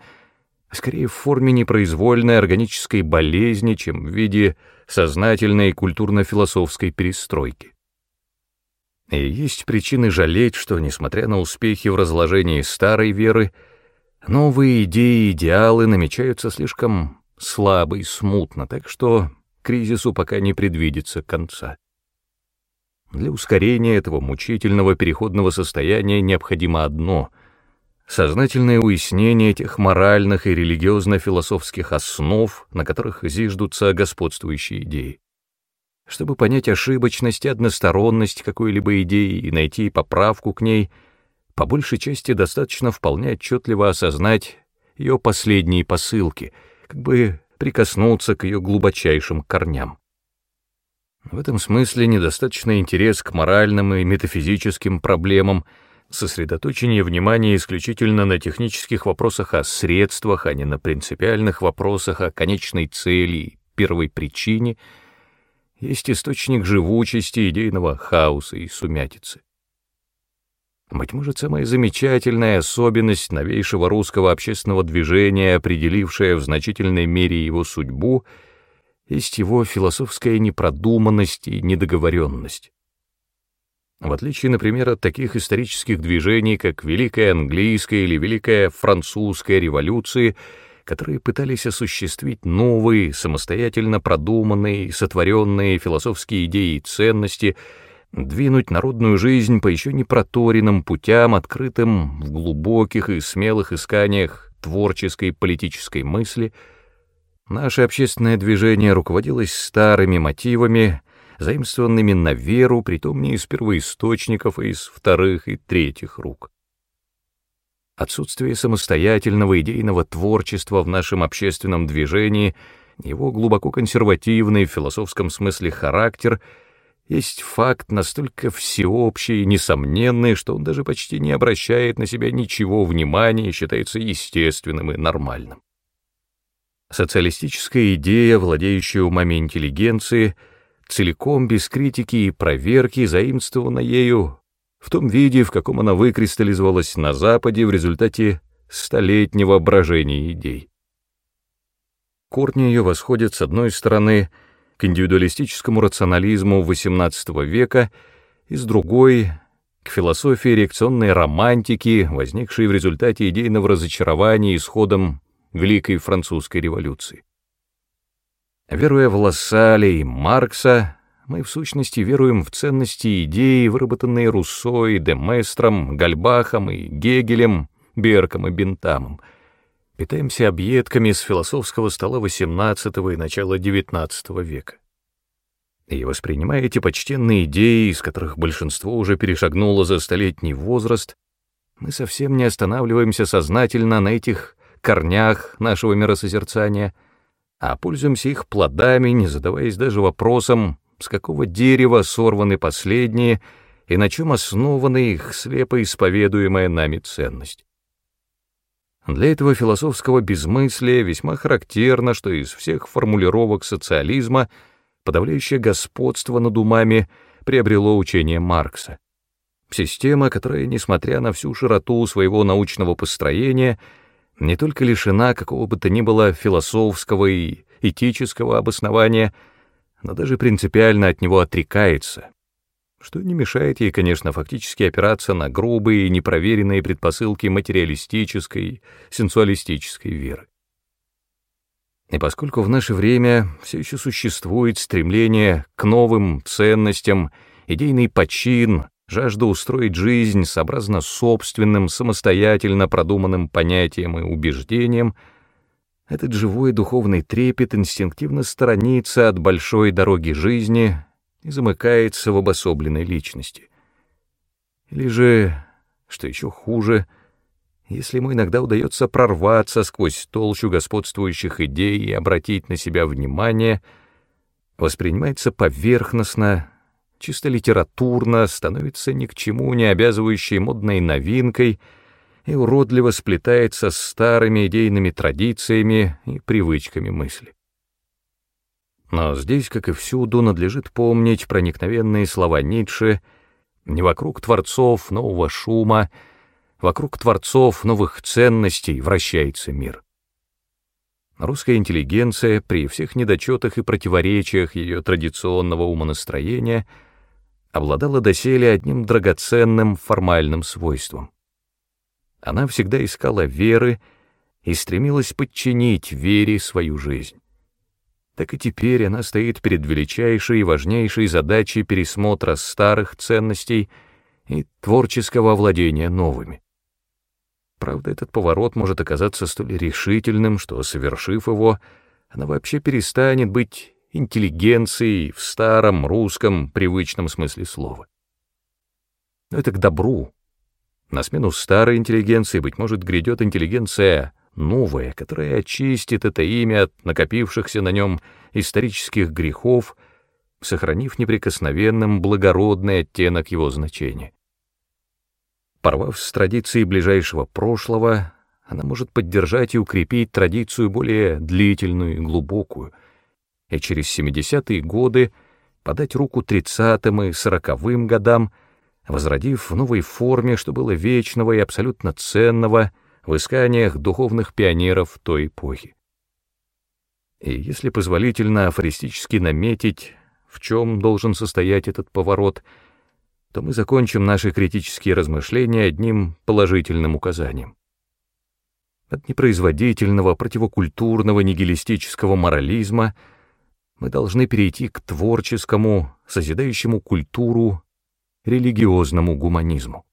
скорее в форме непроизвольной органической болезни, чем в виде сознательной культурно-философской перестройки. И есть причины жалеть, что, несмотря на успехи в разложении старой веры, новые идеи и идеалы намечаются слишком слабо и смутно, так что кризису пока не предвидится конца. Для ускорения этого мучительного переходного состояния необходимо одно — сознательное уяснение тех моральных и религиозно-философских основ, на которых зиждутся господствующие идеи. Чтобы понять ошибочность и односторонность какой-либо идеи и найти поправку к ней, по большей части достаточно вполне отчетливо осознать ее последние посылки, как бы прикоснуться к ее глубочайшим корням. В этом смысле недостаточный интерес к моральным и метафизическим проблемам, сосредоточение внимания исключительно на технических вопросах о средствах, а не на принципиальных вопросах о конечной цели и первой причине, есть источник живучести, идейного хаоса и сумятицы. Быть может, самая замечательная особенность новейшего русского общественного движения, определившая в значительной мере его судьбу — есть его философская непродуманность и недоговоренность. В отличие, например, от таких исторических движений, как Великая Английская или Великая Французская революции, которые пытались осуществить новые, самостоятельно продуманные сотворенные философские идеи и ценности, двинуть народную жизнь по еще не проторенным путям, открытым в глубоких и смелых исканиях творческой политической мысли — Наше общественное движение руководилось старыми мотивами, заимствованными на веру, притом не из первоисточников, а из вторых и третьих рук. Отсутствие самостоятельного идейного творчества в нашем общественном движении, его глубоко консервативный в философском смысле характер есть факт настолько всеобщий и несомненный, что он даже почти не обращает на себя ничего внимания и считается естественным и нормальным. Социалистическая идея, владеющая умами интеллигенции, целиком без критики и проверки, заимствована ею в том виде, в каком она выкристаллизовалась на Западе в результате столетнего брожения идей. Корни ее восходят, с одной стороны, к индивидуалистическому рационализму XVIII века, и с другой — к философии реакционной романтики, возникшей в результате идейного разочарования исходом Великой Французской революции. Веруя в Лассале и Маркса, мы в сущности веруем в ценности идеи, выработанные Руссо и Деместром, Гальбахом и Гегелем, Берком и Бентамом. Питаемся объедками с философского стола XVIII и начала XIX века. И воспринимая эти почтенные идеи, из которых большинство уже перешагнуло за столетний возраст, мы совсем не останавливаемся сознательно на этих корнях нашего миросозерцания, а пользуемся их плодами, не задаваясь даже вопросом, с какого дерева сорваны последние и на чем основана их слепо исповедуемая нами ценность. Для этого философского безмыслия весьма характерно, что из всех формулировок социализма подавляющее господство над умами приобрело учение Маркса. Система, которая, несмотря на всю широту своего научного построения, не только лишена какого бы то ни было философского и этического обоснования, но даже принципиально от него отрекается, что не мешает ей, конечно, фактически опираться на грубые и непроверенные предпосылки материалистической, сенсуалистической веры. И поскольку в наше время все еще существует стремление к новым ценностям, идейный почин, жажда устроить жизнь сообразно собственным, самостоятельно продуманным понятиям и убеждениям, этот живой духовный трепет инстинктивно сторонится от большой дороги жизни и замыкается в обособленной личности. Или же что еще хуже, если ему иногда удается прорваться сквозь толщу господствующих идей и обратить на себя внимание, воспринимается поверхностно, чисто литературно, становится ни к чему не обязывающей модной новинкой и уродливо сплетается с старыми идейными традициями и привычками мысли. Но здесь, как и всюду, надлежит помнить проникновенные слова Ницше «Не вокруг творцов нового шума, вокруг творцов новых ценностей вращается мир». Русская интеллигенция при всех недочетах и противоречиях ее традиционного умонастроения обладала доселе одним драгоценным формальным свойством. Она всегда искала веры и стремилась подчинить вере свою жизнь так и теперь она стоит перед величайшей и важнейшей задачей пересмотра старых ценностей и творческого овладения новыми. Правда, этот поворот может оказаться столь решительным, что, совершив его, она вообще перестанет быть интеллигенцией в старом русском привычном смысле слова. Но это к добру. На смену старой интеллигенции, быть может, грядет интеллигенция новое, которое очистит это имя от накопившихся на нем исторических грехов, сохранив неприкосновенным благородный оттенок его значения. Порвав с традицией ближайшего прошлого, она может поддержать и укрепить традицию более длительную и глубокую, и через 70-е годы подать руку 30-м и 40-м годам, возродив в новой форме, что было вечного и абсолютно ценного — в исканиях духовных пионеров той эпохи. И если позволительно афористически наметить, в чем должен состоять этот поворот, то мы закончим наши критические размышления одним положительным указанием. От непроизводительного, противокультурного, нигилистического морализма мы должны перейти к творческому, созидающему культуру, религиозному гуманизму.